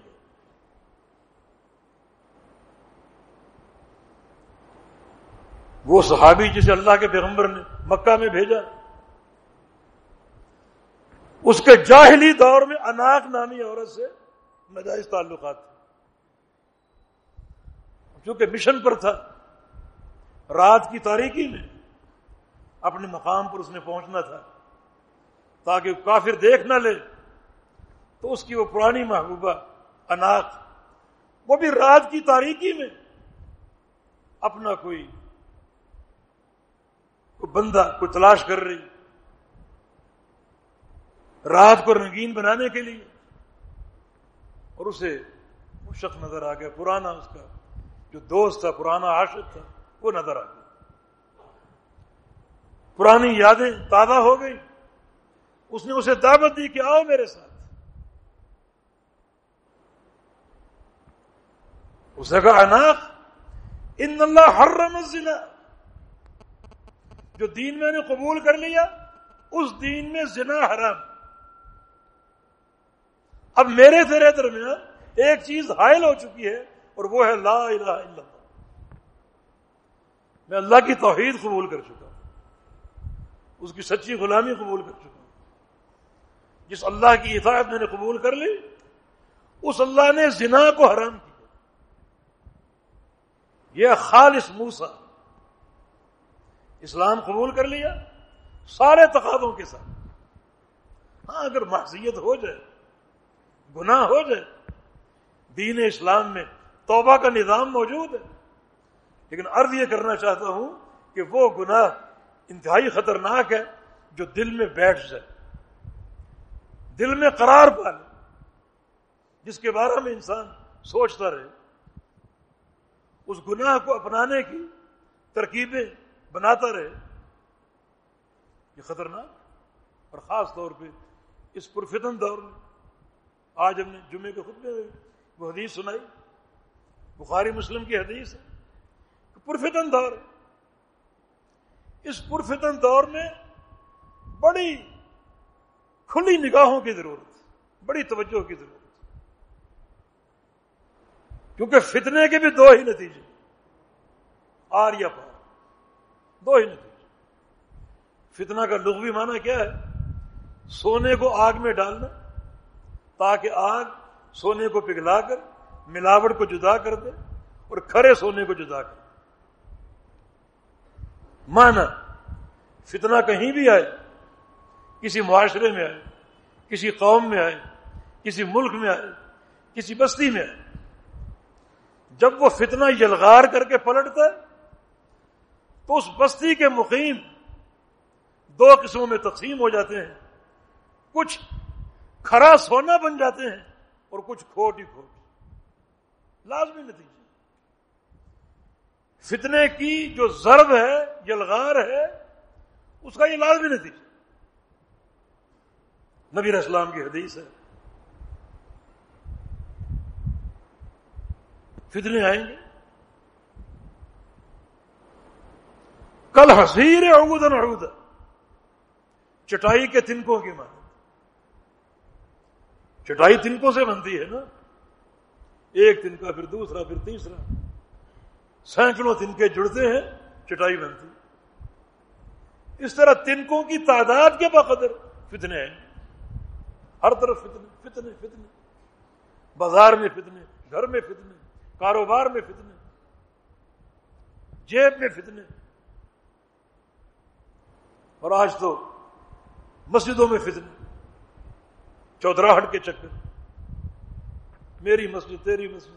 A: وہ صحابی جسے اللہ کے پیغمبر نے مکہ میں بھیجا۔ اس کے جاہلی دور میں اناک نامی عورت سے نجائز تعلقات۔ تھے چونکہ مشن پر تھا۔ رات کی تاریخی میں اپنے مقام پر اس نے پہنچنا تھا تاکہ کافر دیکھ نہ لے۔ تو اس کی وہ پرانی محبوبہ اناق، وہ بھی رات کی تاریخی میں اپنا کوئی بندہ، کوئی تلاش کر رہی۔ رات کو رنگین بنانے کے لیے۔ اور اسے وہ شخص نظر آ گیا، پرانا اس کا۔ جو دوست تھا، پرانا عاشق تھا، وہ نظر آ گیا پرانی یادیں تازہ ہو گئی اس نے اسے دعوت دی کہ آؤ میرے ساتھ۔ اسے کہا اناخ ان اللہ حرم الزنا۔ جو دین میں نے قبول کر لیا، اس دین میں زنا حرام۔ اب میرے تیرے درمیان، ایک چیز حائل ہو چکی ہے۔ اور وہ ہے لا الہ الا اللہ۔ میں اللہ کی توحید قبول کر چکا ہوں۔ اس کی سچی غلامی قبول کر چکا ہوں۔ جس اللہ کی اطاعت میں نے قبول کر لی، اس اللہ نے زنا کو حرام کیا۔ یہ خالص موسا اسلام قبول کر لیا سارے تقاضوں کے ساتھ۔ ہاں اگر معصیت ہو جائے، گناہ ہو جائے، دین اسلام میں توبہ کا نظام موجود ہے۔ لیکن عرض یہ کرنا چاہتا ہوں کہ وہ گناہ انتہائی خطرناک ہے جو دل میں بیٹھ جائے۔ دل میں قرار پا لے جس کے بارے میں انسان سوچتا رہے۔ اس گناہ کو اپنانے کی ترکیبیں بناتا رہے۔ یہ خطرناک اور خاص طور پہ اس پرفتن دور میں آج ہم نے جمعے کے خطبے میں وہ حدیث سنائی۔ بخاری مسلم کی حدیث ہے پرفتن دور اس پرفتن دور میں بڑی کھلی نگاہوں کی ضرورت بڑی توجہ کی ضرورت کیونکہ فتنے کے بھی دو ہی نتیجے آر یا پار۔ دو ہی نتیجے فتنہ کا لغوی معنی کیا ہے؟ سونے کو آگ میں ڈالنا، تاکہ آگ سونے کو پگھلا کر ملاوٹ کو جدا کر دے اور کھڑے سونے کو جدا کر دے۔ مانا، فتنہ کہیں بھی آئے، کسی معاشرے میں آئے، کسی قوم میں آئے، کسی ملک میں آئے، کسی بستی میں آئے۔ جب وہ فتنہ یلغار کر کے پلٹتا ہے، تو اس بستی کے مقیم دو قسموں میں تقسیم ہو جاتے ہیں۔ کچھ کھرا سونا بن جاتے ہیں اور کچھ کھوٹ ہی کھوٹ۔ لازمی نتیجے۔ فتنے کی جو ضرب ہے یلغار ہے، اس کا یہ لازمی نتیجہ۔ نبی اسلام کی حدیث ہے۔ فتنے آئیں گے۔ کل حسیر عودن عود چٹائی کے تنکوں کی مانے چٹائی تنکوں سے بنتی ہے نا۔ ایک تنکا پھر دوسرا، پھر تیسرا۔ سینکڑوں تنکے جڑتے ہیں، چٹائی بنتی۔ اس طرح تنکوں کی تعداد کے بقدر فتنے ہیں۔ ہر طرف فتنے فتنے فتنے۔ بازار میں فتنے، گھر میں فتنے، کاروبار میں فتنے۔ جیب میں فتنے۔ اور آج تو مسجدوں میں فتنے۔ چودراہٹ کے چکر۔ میری مسجد، تیری مسجد۔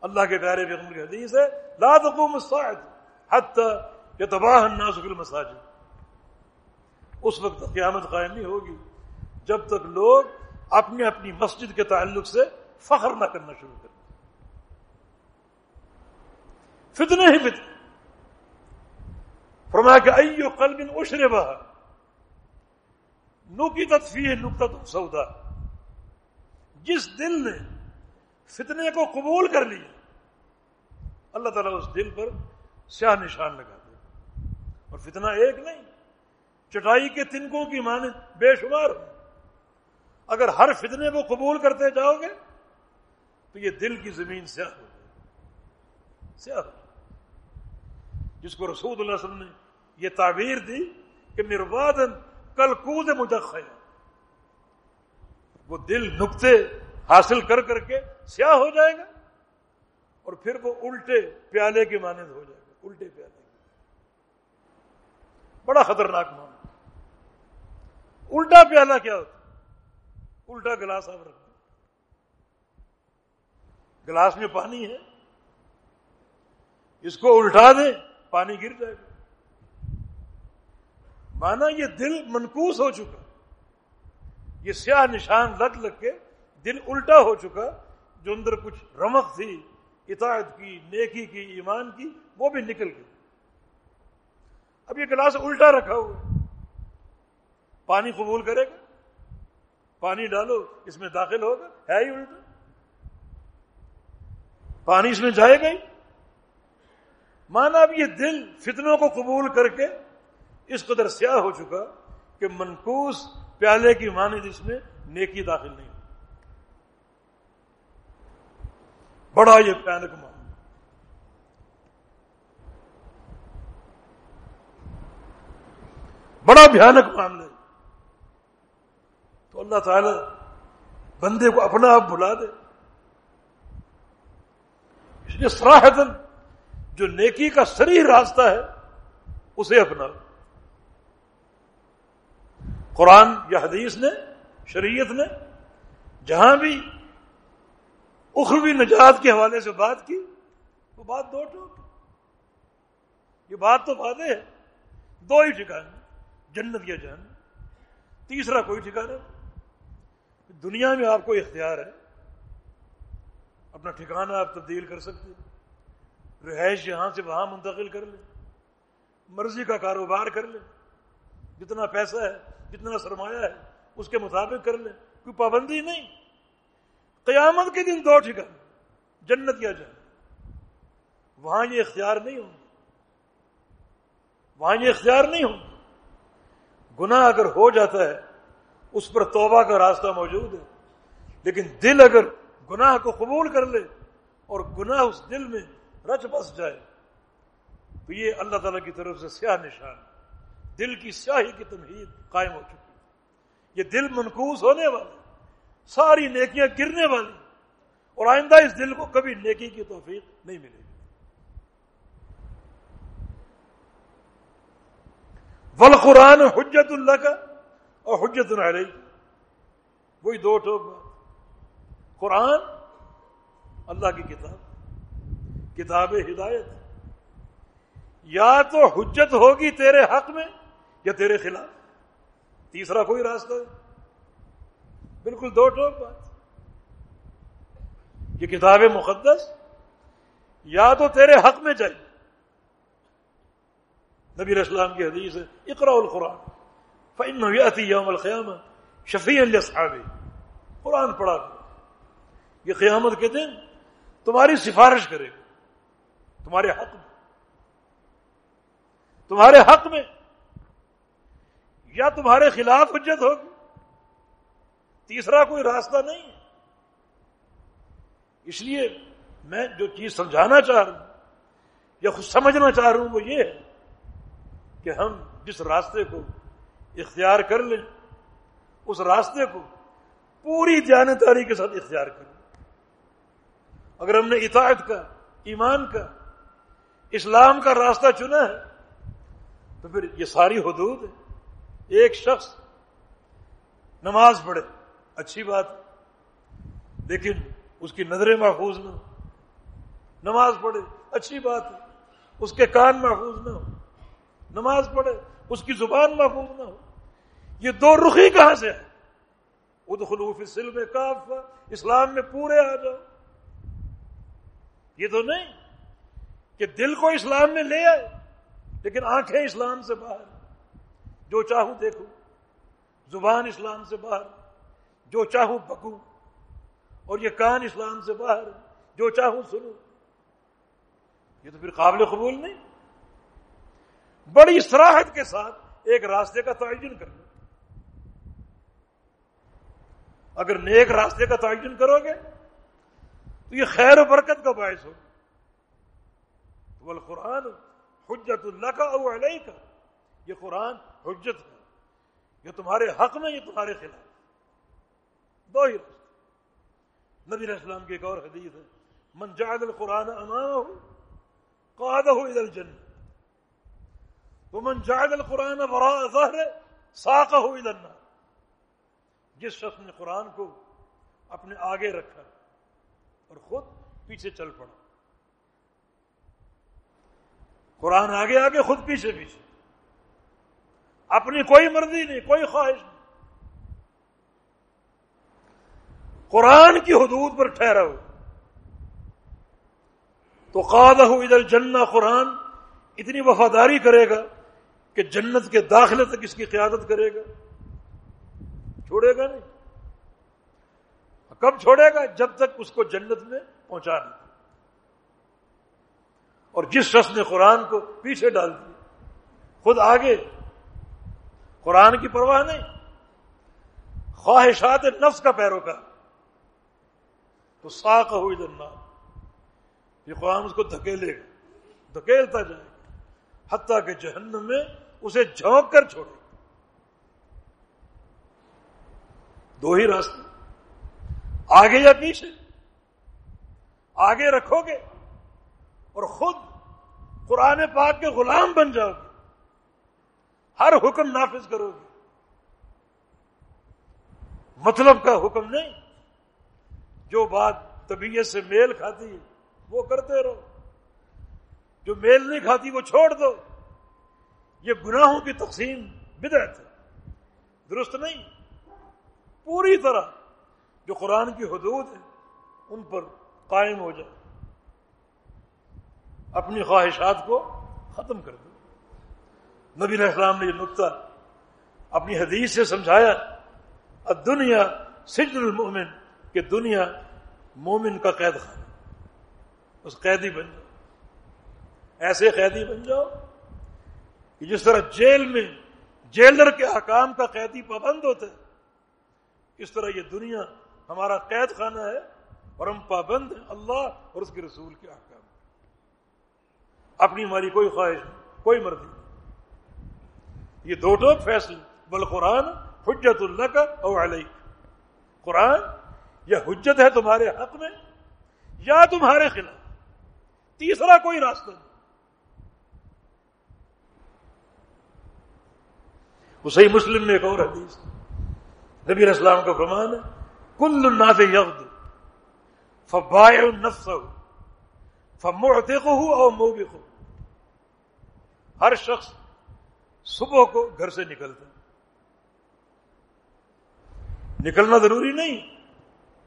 A: اللہ کے پیارے پیغمبر کی حدیث ہے، لا تقوم الساعت حتی یتباہ الناس فی المساجد۔ اس وقت قیامت قائم نہیں ہوگی۔ جب تک لوگ اپنی اپنی مسجد کے تعلق سے فخر نہ کرنا شروع کریں۔ فتنے ہی فتنے فرمایا کہ ایو قلب اشرے بہا نو کی تدفی نقطہ سودا جس دل نے فتنے کو قبول کر لیا اللہ تعالیٰ اس دل پر سیاہ نشان لگا دے۔ اور فتنہ ایک نہیں، چٹائی کے تنکوں کی مانے بے شمار اگر ہر فتنے کو قبول کرتے جاؤ گے، تو یہ دل کی زمین سیاہ ہو جائے۔ سیاہ ہو۔ جس کو رسول اللہ علیہ وسلم نے یہ تعبیر دی کہ میروادن کل کود مجخ وہ دل نقطے حاصل کر کر کے سیاہ ہو جائے گا اور پھر وہ الٹے پیالے کے مانند ہو جائے گا، الٹے پیالے بڑا خطرناک معاملہ۔ الٹا پیالہ کیا ہوتا الٹا گلاس آپ رکھ گلاس میں پانی ہے۔ اس کو الٹا دیں، پانی گر جائے گا۔ مانا یہ دل منکوس ہو چکا۔ یہ سیاہ نشان لگ لگ کے دل الٹا ہو چکا، جو اندر کچھ رمق تھی، اطاعت کی، نیکی کی، ایمان کی، وہ بھی نکل گئی۔ اب یہ گلاس الٹا رکھا ہوا پانی قبول کرے گا؟ پانی ڈالو، اس میں داخل ہوگا، ہے ہی الٹا۔ پانی اس میں جائے گا ہی۔ مانا اب یہ دل فتنوں کو قبول کر کے اس قدر سیاہ ہو چکا کہ منکوس پیالے کی مانی جس میں نیکی داخل نہیں بڑا یہ معاملہ بڑا بھیانک معاملہ تو اللہ تعالی بندے کو اپنا آپ بلا دے۔ اس لیے سراہدن جو نیکی کا سری راستہ ہے، اسے اپنا۔ قرآن یا حدیث نے، شریعت نے، جہاں بھی اخروی نجات کے حوالے سے بات کی، وہ بات دو ٹوک یہ بات تو بات ہے۔ دو ہی ٹھکانے جنت یا جہن تیسرا کوئی ٹھکانا دنیا میں آپ کو اختیار ہے۔ اپنا ٹھکانہ آپ تبدیل کر سکتے رہائش یہاں سے وہاں منتقل کر لیں۔ مرضی کا کاروبار کر لیں۔ جتنا پیسہ ہے جتنا سرمایہ ہے، اس کے مطابق کر لیں۔ کوئی پابندی نہیں۔ قیامت کے دن دو ٹھکان، جنت یا جائے وہاں یہ اختیار نہیں ہوں۔ وہاں یہ اختیار نہیں ہوں۔ گناہ اگر ہو جاتا ہے، اس پر توبہ کا راستہ موجود ہے۔ لیکن دل اگر گناہ کو قبول کر لے اور گناہ اس دل میں رچ بس جائے، تو یہ اللہ تعالیٰ کی طرف سے سیاہ نشان دل کی سیاہی کی تمہید قائم ہو چکی یہ دل منقوص ہونے والا ساری نیکیاں گرنے والی اور آئندہ اس دل کو کبھی نیکی کی توفیق نہیں ملے گی۔ ول قرآن حجت اللہ کا اور حجت علیہ وہی دو ٹوک بات۔ قرآن، اللہ کی کتاب کتاب ہدایت۔ یا تو حجت ہوگی تیرے حق میں یا تیرے خلاف؟ تیسرا کوئی راستہ ہے؟ بالکل دو ٹوک بات۔ یہ کتاب مقدس یا تو تیرے حق میں جائے۔ نبی اسلام کی حدیث ہے اقرا القرآن فعتی یوم القیام شفیع صحابی قرآن پڑھا یہ قیامت کے دن تمہاری سفارش کرے گا۔ تمہارے حق میں۔ تمہارے حق میں۔ یا تمہارے خلاف حجت ہوگی؟ تیسرا کوئی راستہ نہیں اس لیے میں جو چیز سمجھانا چاہ رہا ہوں یا خود سمجھنا چاہ رہا ہوں وہ یہ ہے کہ ہم جس راستے کو اختیار کر لیں، اس راستے کو پوری جانکاری کے ساتھ اختیار کریں۔ اگر ہم نے اطاعت کا، ایمان کا، اسلام کا راستہ چنا ہے، تو پھر یہ ساری حدود ہے ایک شخص نماز پڑھے، اچھی بات، لیکن اس کی نظریں محفوظ نہ ہو نماز پڑھے، اچھی بات ہے اس کے کان محفوظ نہ ہو نماز پڑھے، اس کی زبان محفوظ نہ ہو یہ دو رخی کہاں سے ہے ادخلوف سلم کاف اسلام میں پورے آ جاؤ۔ یہ تو نہیں کہ دل کو اسلام میں لے آئے، لیکن آنکھیں اسلام سے باہر۔ جو چاہوں دیکھوں، زبان اسلام سے باہر، جو چاہوں پکوں اور یہ کان اسلام سے باہر، جو چاہوں سنوں۔ یہ تو پھر قابل قبول نہیں۔ بڑی سراہد کے ساتھ ایک راستے کا تعین کرنا۔ اگر نیک راستے کا تعین کرو گے، تو یہ خیر و برکت کا باعث ہو۔ قرآن حجت اللہ کا او علیہ کا یہ قرآن حجت ہے یہ تمہارے حق میں یہ تمہارے خلاف دو ہی راستے۔ نبی السلام کی ایک اور حدیث ہے، من جعل القرآن امامہ قادہ الى الجنہ ومن جعل القرآن وراء ظہر ساقہ الى النار۔ جس شخص نے قرآن کو اپنے آگے رکھا اور خود پیچھے چل پڑا۔ قرآن آگے آگے، خود پیچھے پیچھے۔ اپنی کوئی مرضی نہیں، کوئی خواہش نہیں۔ قرآن کی حدود پر ٹھہرا ہو تو قادہ ادھر جنہ، قرآن اتنی وفاداری کرے گا کہ جنت کے داخلے تک اس کی قیادت کرے گا۔ چھوڑے گا نہیں۔ کب چھوڑے گا؟ جب تک اس کو جنت میں پہنچا نہیں۔ اور جس شخص نے قرآن کو پیچھے ڈال دیا، خود آگے قرآن کی پرواہ نہیں۔ خواہشات نفس کا پیروکار تو ساق ہوئی جنا یہ قرآن اس کو دھکیلے گا۔ دھکیلتا جائے گا۔ حتیٰ کہ جہنم میں اسے جھونک کر چھوڑے دو ہی راستے۔ آگے یا پیچھے؟ آگے رکھو گے اور خود قرآن پاک کے غلام بن جاؤ گے۔ ہر حکم نافذ کرو گے۔ مطلب کا حکم نہیں۔ جو بات طبیعت سے میل کھاتی ہے، وہ کرتے رہو۔ جو میل نہیں کھاتی، وہ چھوڑ دو۔ یہ گناہوں کی تقسیم بدعت ہے۔ درست نہیں۔ پوری طرح جو قرآن کی حدود ہے ان پر قائم ہو جائے۔ اپنی خواہشات کو ختم کر دو نبی السلام نے یہ نقطہ اپنی حدیث سے سمجھایا دنیا سجن المومن کہ دنیا مومن کا قید خانہ اس قیدی بن جاؤ۔ ایسے قیدی بن جاؤ کہ جس طرح جیل میں جیلر کے حکام کا قیدی پابند ہوتا ہے، اس طرح یہ دنیا ہمارا قید خانہ ہے اور ہم پابند ہیں اللہ اور اس کے رسول کے احکام۔ اپنی ہماری کوئی خواہش نہیں، کوئی مرضی نہیں۔ یہ دو ٹوک فیصلے بل قرآن حجت اللہ کا اور علیہ قرآن، یہ حجت ہے تمہارے حق میں یا تمہارے خلاف؟ تیسرا کوئی راستہ نہیں۔ صحیح مسلم نے ایک اور حدیث نبی اسلام کا فرمان ہے، کل الناس یغد فبائع النفس فمعتقه او موبقه ہر شخص صبح کو گھر سے نکلتا نکلنا ضروری نہیں،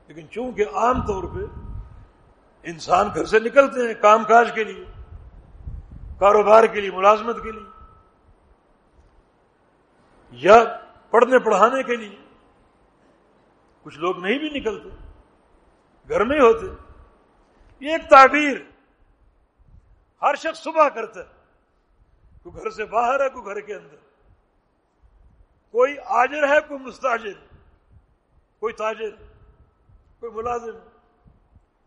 A: لیکن چونکہ عام طور پہ انسان گھر سے نکلتے ہیں کام کاج کے لیے، کاروبار کے لیے، ملازمت کے لیے، یا پڑھنے پڑھانے کے لیے، کچھ لوگ نہیں بھی نکلتے، گھر میں ہوتے۔ یہ ایک تعبیر ہر شخص صبح کرتا ہے۔ کوئی گھر سے باہر ہے، کوئی گھر کے اندر۔ کوئی آجر ہے، کوئی مستاجر۔ کوئی تاجر، کوئی ملازم۔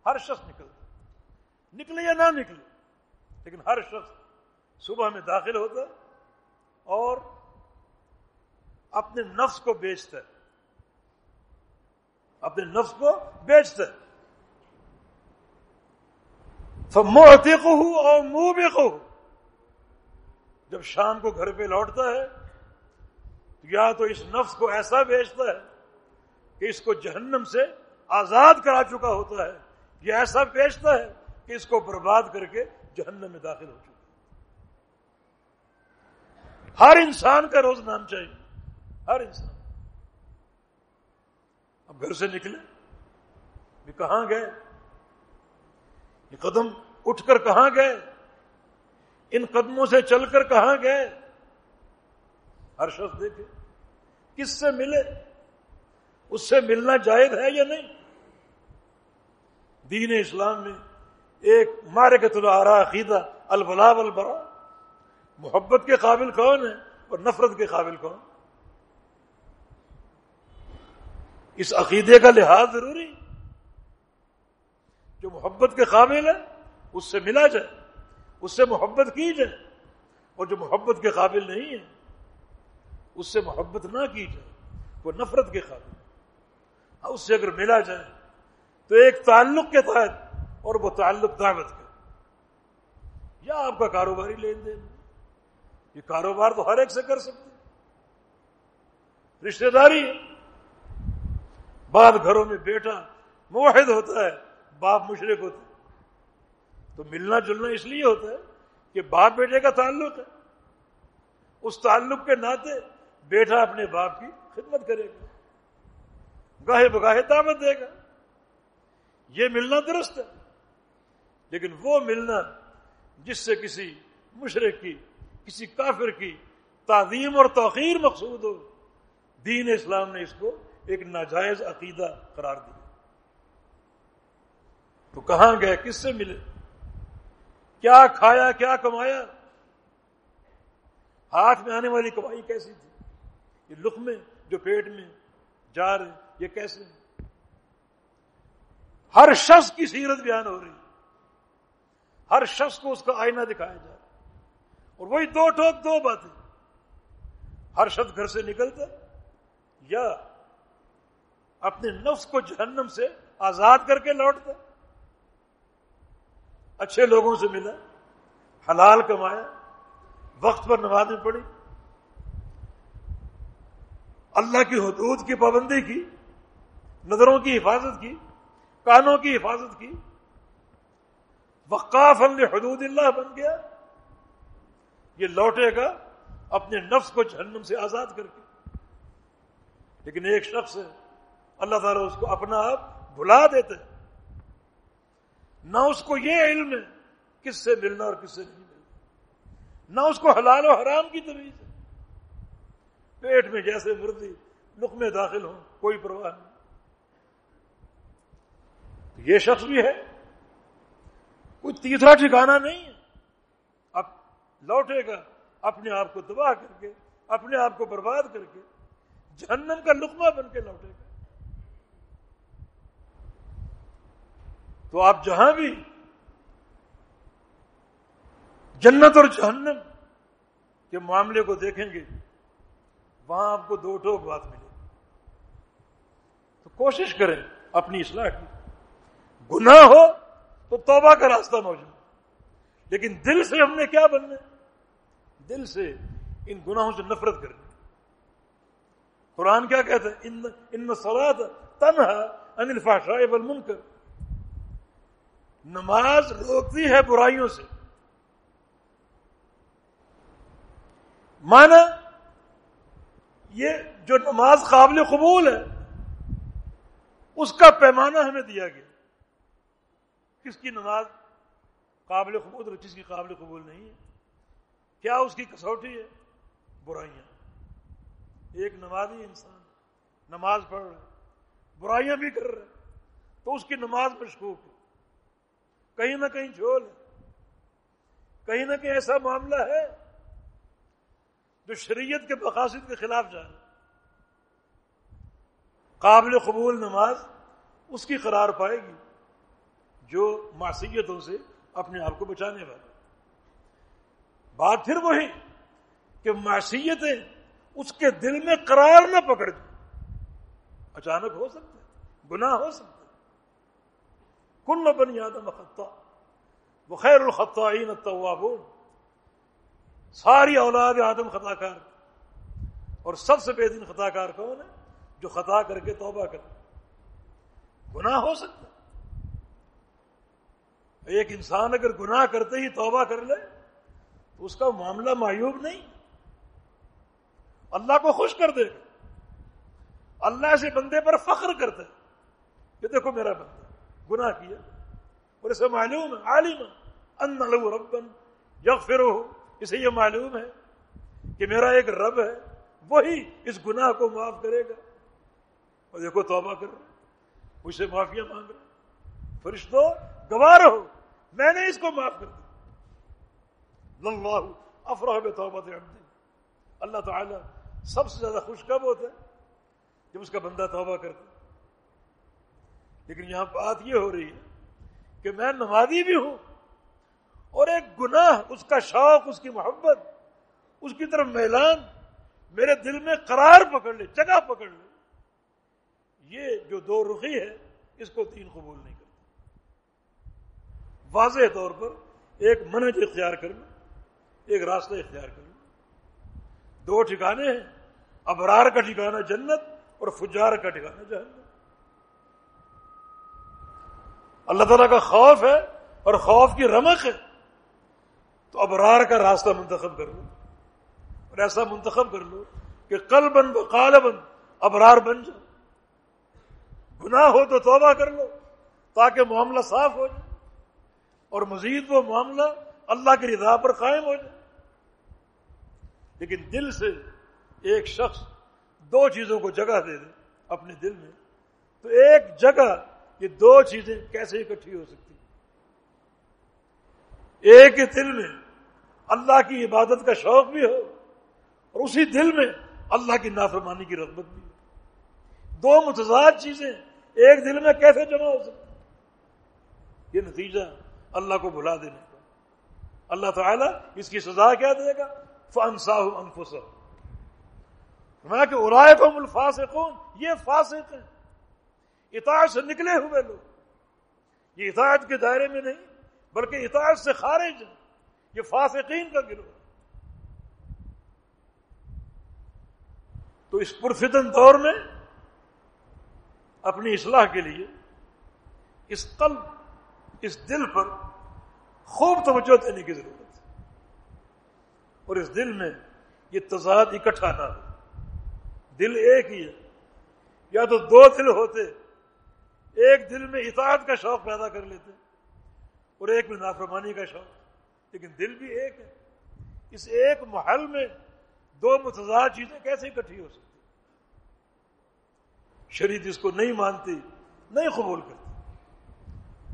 A: ہر شخص نکلتا نکلے یا نہ نکلے، لیکن ہر شخص صبح میں داخل ہوتا ہے اور اپنے نفس کو بیچتا ہے۔ اپنے نفس کو بیچتا ہے۔ موتق ہوں اور منہ بھی جب شام کو گھر پہ لوٹتا ہے یا تو اس نفس کو ایسا بیچتا ہے کہ اس کو جہنم سے آزاد کرا چکا ہوتا ہے، یہ ایسا بیچتا ہے کہ اس کو برباد کر کے جہنم میں داخل ہو چکا ہر انسان کا روز نام چاہیے، ہر انسان۔ اب گھر سے نکلے بھی کہاں گئے؟ یہ قدم اٹھ کر کہاں گئے؟ ان قدموں سے چل کر کہاں گئے؟ ہر شخص دیکھے، کس سے ملے؟ اس سے ملنا جائز ہے یا نہیں؟ دین اسلام میں ایک مارے کے عقیدہ البلا البرا محبت کے قابل کون ہے اور نفرت کے قابل کون؟ اس عقیدے کا لحاظ ضروری جو محبت کے قابل ہے، اس سے ملا جائے۔ اس سے محبت کی جائے اور جو محبت کے قابل نہیں ہے، اس سے محبت نہ کی جائے وہ نفرت کے قابل۔ اس سے اگر ملا جائے، تو ایک تعلق کے تحت اور وہ تعلق دعوت کا یا آپ کا کاروباری لین دین۔ یہ کاروبار تو ہر ایک سے کر سکتے رشتے داری بعد گھروں میں بیٹا موحد ہوتا ہے، باپ مشرق ہوتا ہے۔ تو ملنا جلنا اس لیے ہوتا ہے کہ باپ بیٹے کا تعلق ہے۔ اس تعلق کے ناطے بیٹا اپنے باپ کی خدمت کرے گا۔ گاہے بگاہے دعوت دے گا۔ یہ ملنا درست ہے۔ لیکن وہ ملنا جس سے کسی مشرق کی، کسی کافر کی تعظیم اور توقیر مقصود ہو، دین اسلام نے اس کو ایک ناجائز عقیدہ قرار دیا۔ تو کہاں گئے، کس سے ملے؟ کیا کھایا، کیا کمایا؟ ہاتھ میں آنے والی کمائی کیسی تھی؟ یہ لقمے جو پیٹ میں جا رہے یہ کیسے ہر شخص کی سیرت بیان ہو رہی ہر شخص کو اس کا آئینہ دکھایا جا رہا اور وہی دو ٹوک دو باتیں۔ ہر شخص گھر سے نکلتا یا اپنے نفس کو جہنم سے آزاد کر کے لوٹتا۔ اچھے لوگوں سے ملا، حلال کمایا، وقت پر نمازیں پڑی اللہ کی حدود کی پابندی کی، نظروں کی حفاظت کی، کانوں کی حفاظت کی۔ وقاف حدود اللہ بن گیا۔ یہ لوٹے گا اپنے نفس کو جہنم سے آزاد کر کے۔ لیکن ایک شخص ہے، اللہ تعالیٰ اس کو اپنا آپ بھلا دیتے ہیں نہ اس کو یہ علم ہے کس سے ملنا اور کس سے نہیں ملنا۔ نہ اس کو حلال و حرام کی تمیز ہے۔ پیٹ میں جیسے مردی لقمے داخل ہوں، کوئی پرواہ نہیں۔ یہ شخص بھی ہے۔ کوئی تیسرا ٹھکانا نہیں ہے۔ اب لوٹے گا، اپنے آپ کو تباہ کر کے، اپنے آپ کو برباد کر کے، جہنم کا لقمہ بن کے لوٹے گا۔ تو آپ جہاں بھی جنت اور جہنم کے معاملے کو دیکھیں گے، وہاں آپ کو دو ٹوک بات ملے تو کوشش کریں اپنی اصلاح کی۔ گناہ ہو تو توبہ کا راستہ موجود لیکن دل سے ہم نے کیا بننا دل سے ان گناہوں سے نفرت کرنی قرآن کیا کہتا ہے؟ ان سواد تنہا انل فاشائے والمنکر۔ نماز روکتی ہے برائیوں سے۔ مانا یہ جو نماز قابل قبول ہے، اس کا پیمانہ ہمیں دیا گیا۔ کس کی نماز قابل قبول اور کس کی قابل قبول نہیں ہے۔ کیا اس کی کسوٹی ہے؟ برائیاں۔ ایک نمازی انسان نماز پڑھ رہے برائیاں بھی کر رہے تو اس کی نماز مشکوک ہے۔ کہیں نہ کہیں جھول ہے۔ کہیں نہ کہیں ایسا معاملہ ہے جو شریعت کے مقاصد کے خلاف جا رہا قابل قبول نماز اس کی قرار پائے گی جو معصیتوں سے اپنے آپ کو بچانے والا بات پھر وہی کہ معصیتیں اس کے دل میں قرار نہ پکڑ دیں۔ اچانک ہو سکتا ہے گناہ ہو سکتا کل بن یاد خطہ وہ خیر الخطین التوابون. ساری اولاد آدم خطا کار اور سب سے بے خطا کار کون ہے؟ جو خطا کر کے توبہ کر گناہ ہو سکتا ایک انسان اگر گناہ کرتے ہی توبہ کر لے، تو اس کا معاملہ معیوب نہیں. اللہ کو خوش کر دے. گا اللہ سے بندے پر فخر کرتا ہے دیکھو میرا بندہ. گناہ کیا اور اسے معلوم ہے، عالم ان لو ربن یغفر اسے یہ معلوم ہے کہ میرا ایک رب ہے، وہی اس گناہ کو معاف کرے گا۔ اور دیکھو، توبہ کر رہے مجھ سے معافیا مانگ رہے فرشتوں گوار ہو میں نے اس کو معاف کر دیا۔ اللہ افراح توبہ اللہ تعالی سب سے زیادہ خوش کب ہوتا ہے جب اس کا بندہ توبہ کرتا لیکن یہاں بات یہ ہو رہی ہے کہ میں نمازی بھی ہوں اور ایک گناہ، اس کا شوق، اس کی محبت، اس کی طرف میلان، میرے دل میں قرار پکڑ لے، جگہ پکڑ لے، یہ جو دو رخی ہے، اس کو تین قبول نہیں کرتا۔ واضح طور پر ایک منج اختیار کر لوں ایک راستہ اختیار کر لوں دو ٹھکانے ہیں، ابرار کا ٹھکانا جنت اور فجار کا ٹھکانا جہنم۔ اللہ تعالیٰ کا خوف ہے اور خوف کی رمق ہے۔ تو ابرار کا راستہ منتخب کر لو۔ اور ایسا منتخب کر لو کہ کل بن کال بن ابرار بن جاؤ۔ گناہ ہو تو توبہ کر لو تاکہ معاملہ صاف ہو جائے۔ اور مزید وہ معاملہ اللہ کی رضا پر قائم ہو جائے۔ لیکن دل سے ایک شخص دو چیزوں کو جگہ دے دے اپنے دل میں۔ تو ایک جگہ یہ دو چیزیں کیسے اکٹھی ہو سکتی ایک ہی دل میں اللہ کی عبادت کا شوق بھی ہو اور اسی دل میں اللہ کی نافرمانی کی رغبت بھی ہو۔ دو متضاد چیزیں ایک دل میں کیسے جمع ہو سکتی یہ نتیجہ اللہ کو بھلا دینے کا۔ اللہ تعالیٰ اس کی سزا کیا دے گا؟ فنسا انفس میں کہ ارائے کو ملفاظ یہ فاسق ہیں۔ اطاعت سے نکلے ہوئے لوگ۔ یہ اطاعت کے دائرے میں نہیں، بلکہ اطاعت سے خارج ہیں۔ یہ فاسقین کا گروہ۔ تو اس پرفتن دور میں اپنی اصلاح کے لیے اس قلب، اس دل پر خوب توجہ دینے کی ضرورت ہے۔ اور اس دل میں یہ تضاد اکٹھا نہ ہو۔ دل ایک ہی ہے۔ یا تو دو دل ہوتے ایک دل میں اطاعت کا شوق پیدا کر لیتے اور ایک میں نافرمانی کا شوق، لیکن دل بھی ایک ہے۔ اس ایک محل میں دو متضاد چیزیں کیسے اکٹھی ہو سکتی؟ شریعت اس کو نہیں مانتی، نہیں قبول کرتی۔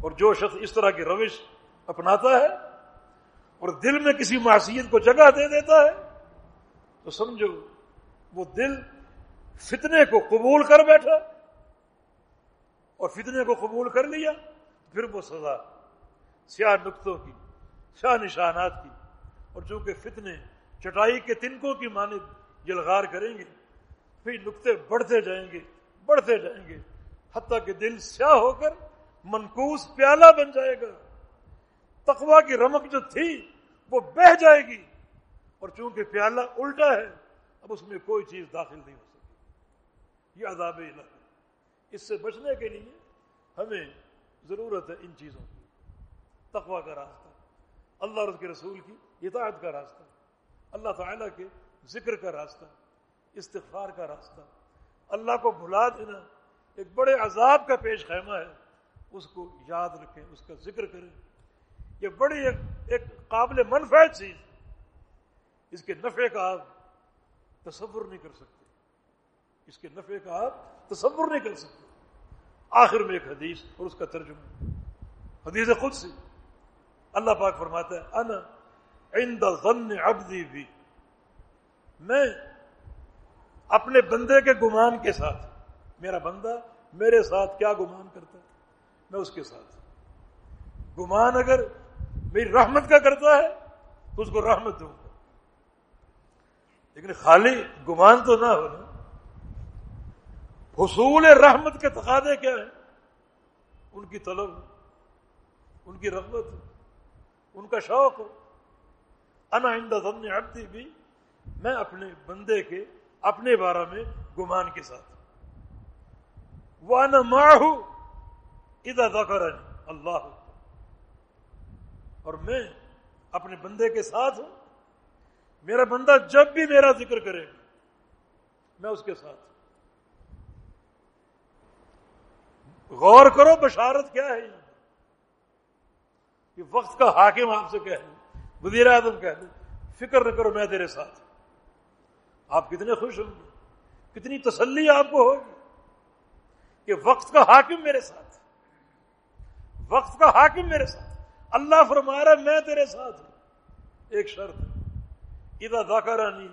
A: اور جو شخص اس طرح کی روش اپناتا ہے اور دل میں کسی معصیت کو جگہ دے دیتا ہے، تو سمجھو وہ دل فتنے کو قبول کر بیٹھا۔ اور فتنے کو قبول کر لیا، پھر وہ سزا۔ سیاہ نقطوں کی، سیاہ نشانات کی۔ اور چونکہ فتنے چٹائی کے تنکوں کی مانند جلغار کریں گے، پھر نقطے بڑھتے جائیں گے، بڑھتے جائیں گے۔ حتیٰ کہ دل سیاہ ہو کر منکوس پیالہ بن جائے گا۔ تقوا کی رمک جو تھی، وہ بہ جائے گی۔ اور چونکہ پیالہ الٹا ہے، اب اس میں کوئی چیز داخل نہیں ہو سکتی یہ عذاب الہی۔ اس سے بچنے کے لیے ہمیں ضرورت ہے ان چیزوں کی۔ تقوا کا راستہ، اللہ اور اس کے رسول کی اطاعت کا راستہ، اللہ تعالیٰ کے ذکر کا راستہ، استغفار کا راستہ۔ اللہ کو بھلا دینا ایک بڑے عذاب کا پیش خیمہ ہے۔ اس کو یاد رکھیں، اس کا ذکر کریں۔ یہ بڑی ایک ایک قابل منفع چیز اس کے نفع کا آپ تصور نہیں کر سکتے۔ اس کے نفع کا آپ تصور نہیں کر سکتے۔ آخر میں ایک حدیث اور اس کا ترجمہ۔ حدیث خود سے۔ اللہ پاک فرماتا ہے، انا عند ظن عبدی بھی میں اپنے بندے کے گمان کے ساتھ، میرا بندہ میرے ساتھ کیا گمان کرتا ہے؟ میں اس کے ساتھ۔ گمان اگر میری رحمت کا کرتا ہے، تو اس کو رحمت دوں۔ گا لیکن خالی گمان تو نہ ہونا۔ حصول رحمت کے تقاضے کیا ہیں؟ ان کی طلب، ان کی رغبت، ان کا شوق ہو۔ انا ظن عبدی بھی میں اپنے بندے کے، اپنے بارہ میں گمان کے ساتھ۔ وہ ماہو ادا ذکر اللہ۔ اور میں اپنے بندے کے ساتھ ہوں۔ میرا بندہ جب بھی میرا ذکر کرے گا میں اس کے ساتھ غور کرو بشارت کیا ہے یہ؟ وقت کا حاکم آپ سے کہہ دوں، وزیر اعظم کہہ دوں، فکر نہ کرو میں تیرے ساتھ آپ کتنے خوش ہوں گے، کتنی تسلی آپ کو ہوگی کہ وقت کا حاکم میرے ساتھ وقت کا حاکم میرے ساتھ اللہ فرما رہا میں تیرے ساتھ ہوں۔ ایک شرط ادا داکارانی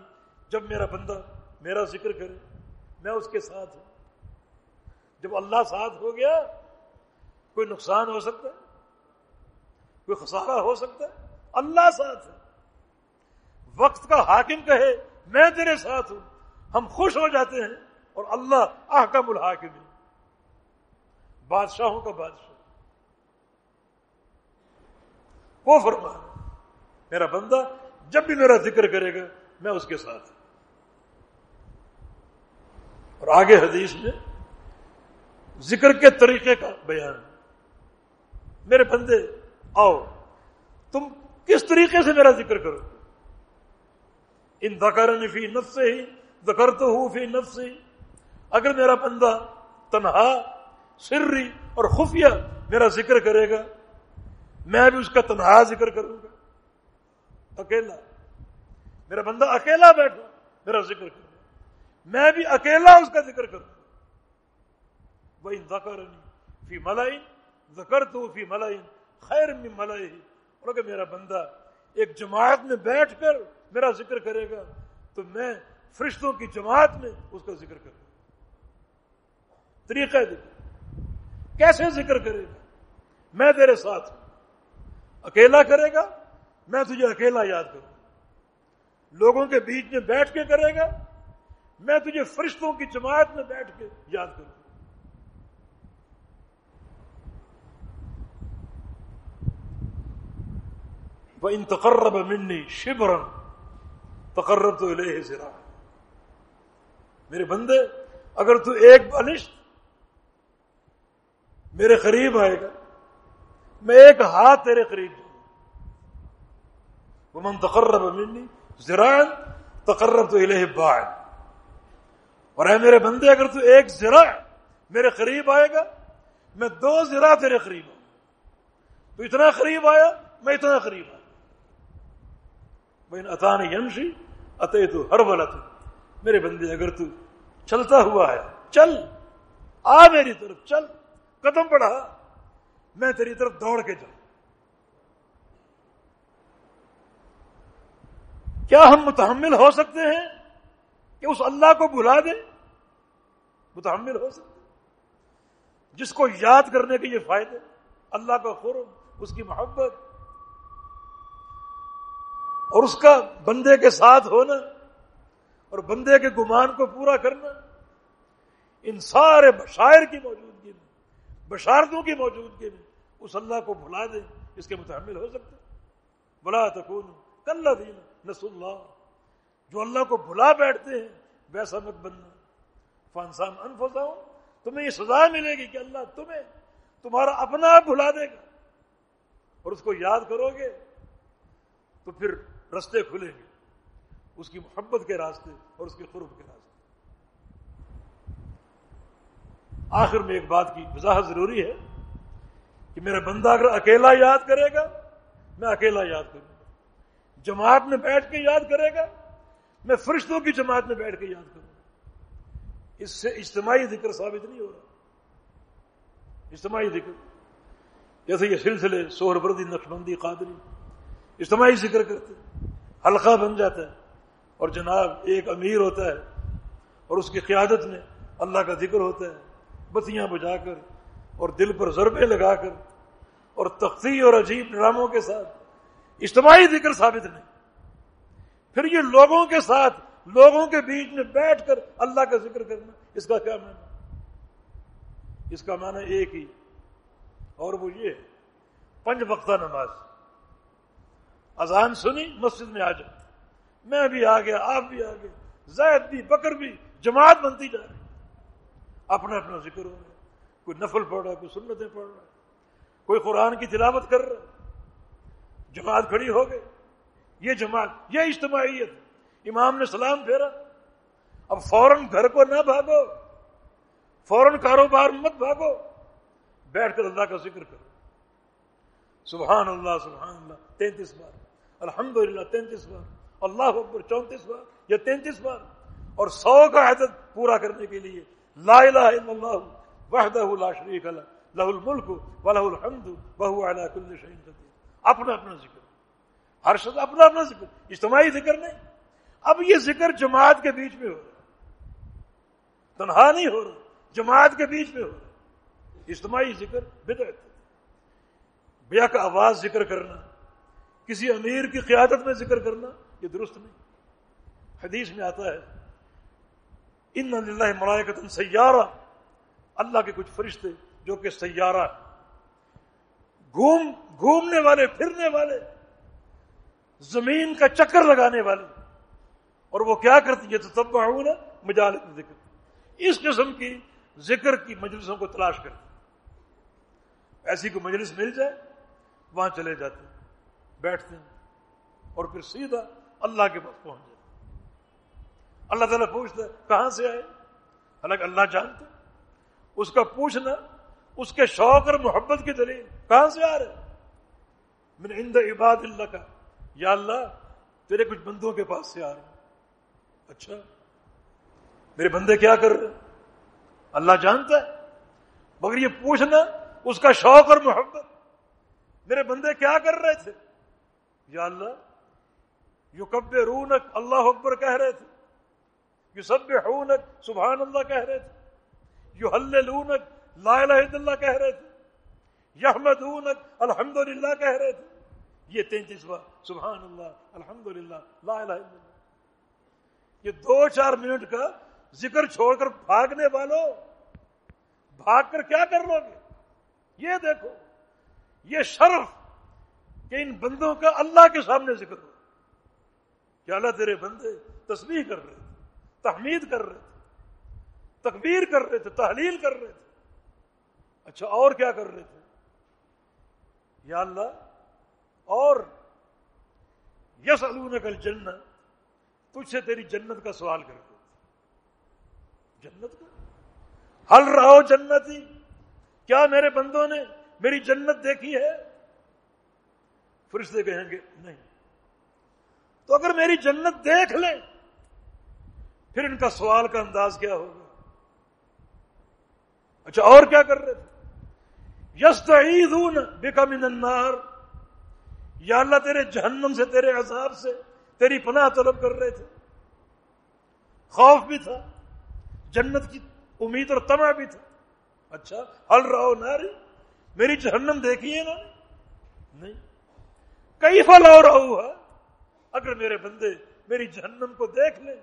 A: جب میرا بندہ میرا ذکر کرے، میں اس کے ساتھ ہوں۔ جب اللہ ساتھ ہو گیا، کوئی نقصان ہو سکتا ہے؟ کوئی خسارہ ہو سکتا ہے؟ اللہ ساتھ ہے۔ وقت کا حاکم کہے، میں تیرے ساتھ ہوں۔ ہم خوش ہو جاتے ہیں اور اللہ احکم الحاکم ہے بادشاہوں کا بادشاہ۔ وہ فرما میرا بندہ، جب بھی میرا ذکر کرے گا، میں اس کے ساتھ اور آگے حدیث میں ذکر کے طریقے کا بیان۔ میرے بندے، آؤ، تم کس طریقے سے میرا ذکر کرو؟ ان دکر فی نفس سے ہی دکر تو ہوں فی نفس سے ہی اگر میرا بندہ تنہا، سری اور خفیہ میرا ذکر کرے گا، میں بھی اس کا تنہا ذکر کروں گا۔ اکیلا، میرا بندہ اکیلا بیٹھا میرا ذکر کروں میں بھی اکیلا اس کا ذکر کروں۔ وہ ذکر فی ملائن ذکر تو فی ملائن خیر میں ملائی اور اگر میرا بندہ ایک جماعت میں بیٹھ کر میرا ذکر کرے گا، تو میں فرشتوں کی جماعت میں اس کا ذکر کروں طریقہ ذکر کیسے ذکر کرے گا؟ میں تیرے ساتھ ہوں۔ اکیلا کرے گا؟ میں تجھے اکیلا یاد کروں۔ لوگوں کے بیچ میں بیٹھ کے کرے گا؟ میں تجھے فرشتوں کی جماعت میں بیٹھ کے یاد کروں۔ ان تقرب منی شبرن تقرب تو لے سرا میرے بندے، اگر تو ایک بالشت میرے قریب آئے گا، میں ایک ہاتھ تیرے قریب دوں وہ من تقرب منی زران تقرب تو الہ باغ اور اے میرے بندے، اگر تو ایک زرا میرے قریب آئے گا، میں دو زرا تیرے قریب آؤں تو اتنا قریب آیا، میں اتنا قریب آیا بین اطان ینشی اتے تو ہر میرے بندے، اگر تو چلتا ہوا ہے، چل۔ آ میری طرف، چل۔ قدم بڑھا۔ میں تیری طرف دوڑ کے جاؤں۔ کیا ہم متحمل ہو سکتے ہیں کہ اس اللہ کو بلا دیں؟ متحمل ہو سکتے جس کو یاد کرنے کے یہ فائدے اللہ کا قرب اس کی محبت اور اس کا بندے کے ساتھ ہونا اور بندے کے گمان کو پورا کرنا، ان سارے بشائر کی موجودگی میں بشارتوں کی موجودگی میں اس اللہ کو بھلا دیں، اس کے متحمل ہو سکتے۔ بلا تکون کل دین نس اللہ۔ جو اللہ کو بھلا بیٹھتے ہیں، ویسا مت بننا۔ فانسان انفسا ہوں تمہیں یہ سزا ملے گی کہ اللہ تمہیں، تمہارا اپنا آپ بھلا دے گا۔ اور اس کو یاد کرو گے، تو پھر رستے کھلیں گے، اس کی محبت کے راستے اور اس کے قرب کے راستے۔ آخر میں ایک بات کی وضاحت ضروری ہے کہ میرا بندہ اگر اکیلا یاد کرے گا، میں اکیلا یاد کروں گا۔ جماعت میں بیٹھ کے یاد کرے گا، میں فرشتوں کی جماعت میں بیٹھ کے یاد کروں گا۔ اس سے اجتماعی ذکر ثابت نہیں ہو رہا۔ اجتماعی ذکر، جیسے یہ سلسلے سوہر بردی نقشبندی قادری، اجتماعی ذکر کرتے حلقہ بن جاتا ہے اور جناب ایک امیر ہوتا ہے اور اس کی قیادت میں اللہ کا ذکر ہوتا ہے بتیاں بجا کر اور دل پر ضربے لگا کر اور تختی اور عجیب ڈراموں کے ساتھ۔ اجتماعی ذکر ثابت نہیں۔ پھر یہ لوگوں کے ساتھ، لوگوں کے بیچ میں بیٹھ کر اللہ کا ذکر کرنا، اس کا کیا معنی؟ اس کا معنی ایک ہی اور وہ یہ پنج وقتہ نماز۔ اذان سنی، مسجد میں آ جاؤ میں بھی آ گیا، آپ بھی آ گئے۔ زید بھی، بکر بھی، جماعت بنتی جا رہی۔ اپنا اپنا ذکر ہو رہا ہے۔ کوئی نفل پڑھ رہا ہے، کوئی سنتیں پڑھ رہا ہے۔ کوئی قرآن کی تلاوت کر رہا ہے۔ جماعت کھڑی ہو گئی۔ یہ جماعت، یہ اجتماعیت۔ امام نے سلام پھیرا۔ اب فوراً گھر کو نہ بھاگو۔ فوراً کاروبار مت بھاگو۔ بیٹھ کر اللہ کا ذکر کرو۔ سبحان اللہ سبحان اللہ، تینتیس بار۔ الحمد للہ تینتیس بار۔ اللہ اکبر، چونتیس بار، یا تینتیس بار۔ اور سو کا عدد پورا کرنے کے لیے لا الہ الا اللہ وحدہ لا شریک اللہ لہ الملک و لہ الحمد وہو علی کل شہین قدیر۔ اپنا اپنا ذکر۔ ہر شخص اپنا اپنا ذکر۔ اجتماعی ذکر نہیں۔ اب یہ ذکر جماعت کے بیچ میں ہو رہا تنہا نہیں ہو رہا۔ جماعت کے بیچ میں ہو رہا اجتماعی ذکر بدعت بیا کا آواز ذکر کرنا۔ کسی امیر کی قیادت میں ذکر کرنا یہ درست نہیں۔ حدیث میں آتا ہے، ان اللہ ملائکت سیارہ اللہ کے کچھ فرشتے جو کہ سیارہ گھوم، گھومنے والے، پھرنے والے، زمین کا چکر لگانے والے۔ اور وہ کیا کرتی ہے تو تب نا مجال ذکر۔ اس قسم کی ذکر کی مجلسوں کو تلاش کرتی ایسی کوئی مجلس مل جائے، وہاں چلے جاتے ہیں۔ بیٹھتے ہیں اور پھر سیدھا اللہ کے پاس پہنچ جاتے اللہ تعالیٰ پوچھتا ہے، کہاں سے آئے؟ حالانکہ اللہ جانتے اس کا پوچھنا، اس کے شوق اور محبت کی دلیل، کہاں سے آ رہے؟ میں نے عباد اللہ کا، یا اللہ، تیرے کچھ بندوں کے پاس سے آ رہے اچھا میرے بندے کیا کر رہے اللہ جانتا ہے، مگر یہ پوچھنا، اس کا شوق اور محبت۔ میرے بندے کیا کر رہے تھے؟ یا اللہ یو کب رونک اللہ اکبر کہہ رہے تھے یو سب حونک سبحان اللہ کہہ رہے تھے یو حل لونک لا الہ الا اللہ کہہ رہے تھے یحمد الحمد للہ کہہ رہے تھے۔ یہ تینتیس بار سبحان اللہ الحمد للہ لا الہ الا اللہ۔ یہ دو چار منٹ کا ذکر چھوڑ کر بھاگنے والوں بھاگ کر کیا کر لو گے؟ یہ دیکھو، یہ شرف کہ ان بندوں کا اللہ کے سامنے ذکر ہو۔ کہ اللہ تیرے بندے تسبیح کر رہے تھے، تحمید کر رہے تھے، تکبیر کر رہے تھے، تحلیل کر رہے تھے۔ اچھا اور کیا کر رہے تھے؟ یا اللہ، اور یس کل جنت تجھ سے تیری جنت کا سوال کرتے تھے جنت کا؟ حل رہو جنتی؟ کیا میرے بندوں نے میری جنت دیکھی ہے؟ فرشتے کہیں گے، نہیں. تو اگر میری جنت دیکھ لیں پھر ان کا سوال کا انداز کیا ہوگا؟ اچھا اور کیا کر رہے تھے؟ یس بکا من النار، یا اللہ تیرے جہنم سے، تیرے عذاب سے تیری پناہ طلب کر رہے تھے۔ خوف بھی تھا، جنت کی امید اور تما بھی تھا۔ اچھا ہل رہو ناری، میری جہنم دیکھیے نا نہیں۔ کئی پھل ہوا اگر میرے بندے میری جہنم کو دیکھ لیں،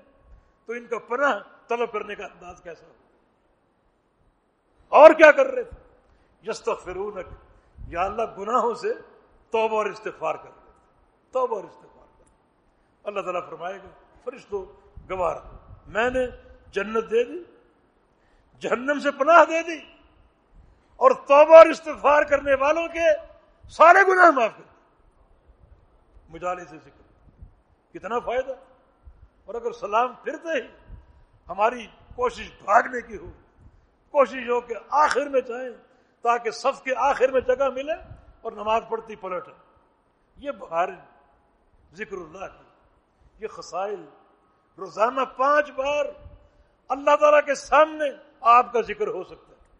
A: تو ان کا پناہ طلب کرنے کا انداز کیسا ہو اور کیا کر رہے تھے؟ یستغفرونک، یا اللہ گناہوں سے توبہ اور استغفار کر رہے تھے۔ توبہ اور استغفار کر اللہ تعالیٰ فرمائے گا، فرشتو گوار میں نے جنت دے دی، جہنم سے پناہ دے دی، اور توبہ اور استغفار کرنے والوں کے سارے گناہ معاف کر مجالے سے ذکر کتنا فائدہ۔ اور اگر سلام پھرتے ہی ہماری کوشش بھاگنے کی ہو، کوشش ہو کہ آخر میں چاہیں تاکہ صف کے آخر میں جگہ ملے اور نماز پڑھتی پلٹ یہ بہار ذکر اللہ کی۔ یہ خسائل۔ روزانہ پانچ بار اللہ تعالی کے سامنے آپ کا ذکر ہو سکتا ہے۔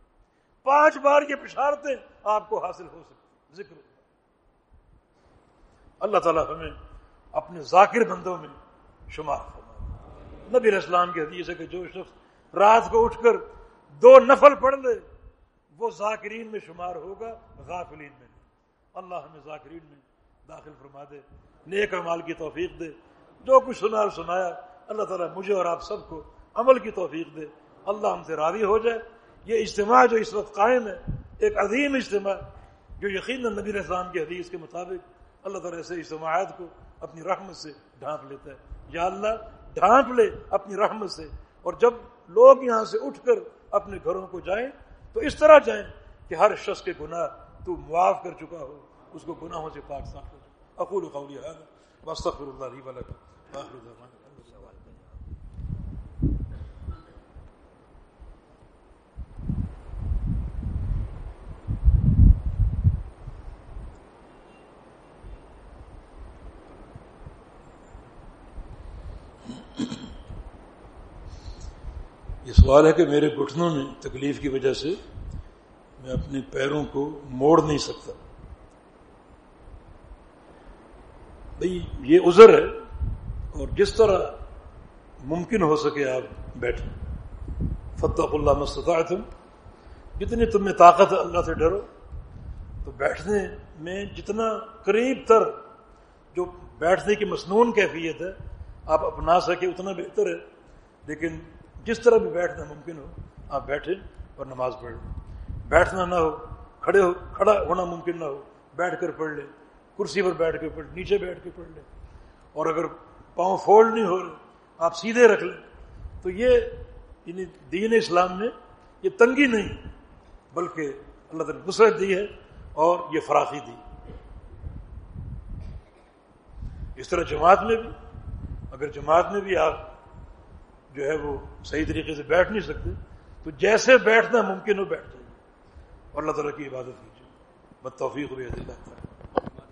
A: پانچ بار یہ پچھاڑتے آپ کو حاصل ہو سکتے ذکر اللہ تعالیٰ ہمیں اپنے ذاکر بندوں میں شمار نبی اسلام کے حدیث ہے کہ جو شخص رات کو اٹھ کر دو نفل پڑھ لے، وہ ذاکرین میں شمار ہوگا، غافلین میں۔ اللہ ہمیں ذاکرین میں داخل فرما دے، نیک امال کی توفیق دے۔ جو کچھ سنا اور سنایا، اللہ تعالیٰ مجھے اور آپ سب کو عمل کی توفیق دے۔ اللہ ہم سے راضی ہو جائے۔ یہ اجتماع جو اس وقت قائم ہے، ایک عظیم اجتماع جو یقیناً نبی السلام کی حدیث کے مطابق اللہ تعالیٰ ایسے اجتماعات کو اپنی رحمت سے ڈھانپ لیتا ہے۔ یا اللہ، ڈھانپ لے اپنی رحمت سے۔ اور جب لوگ یہاں سے اٹھ کر اپنے گھروں کو جائیں، تو اس طرح جائیں کہ ہر شخص کے گناہ تو معاف کر چکا ہو، اس کو گناہوں سے پاک صاف کر اقول قولی هذا واستغفر الله لي ولكم. واخر دعوانا. یہ سوال ہے کہ میرے گھٹنوں میں تکلیف کی وجہ سے میں اپنے پیروں کو موڑ نہیں سکتا۔ بھائی یہ عذر ہے اور جس طرح ممکن ہو سکے آپ بیٹھیں۔ فتح اللہ مستطاع تم جتنی تم میں طاقت ہے، اللہ سے ڈرو۔ تو بیٹھنے میں جتنا قریب تر جو بیٹھنے کی مصنون کیفیت ہے، آپ اپنا سکے اتنا بہتر ہے۔ لیکن جس طرح بھی بیٹھنا ممکن ہو، آپ بیٹھیں اور نماز پڑھ لیں۔ بیٹھنا نہ ہو، کھڑے ہو، کھڑا ہونا ممکن نہ ہو، بیٹھ کر پڑھ لیں۔ کرسی پر بیٹھ کے پڑھ نیچے بیٹھ کے پڑھ لیں۔ اور اگر پاؤں فولڈ نہیں ہو رہے، آپ سیدھے رکھ لیں۔ تو یہ یعنی دین اسلام نے یہ تنگی نہیں، بلکہ اللہ تعالی نصرت دی ہے اور یہ فراخی دی۔ اس طرح جماعت میں بھی، اگر جماعت میں بھی آپ جو ہے وہ صحیح طریقے سے بیٹھ نہیں سکتے، تو جیسے بیٹھنا ممکن ہو بیٹھ جائے اور اللہ تعالیٰ کی عبادت کیجیے۔ بد توفیق ہوئی اللہ تعالیٰ۔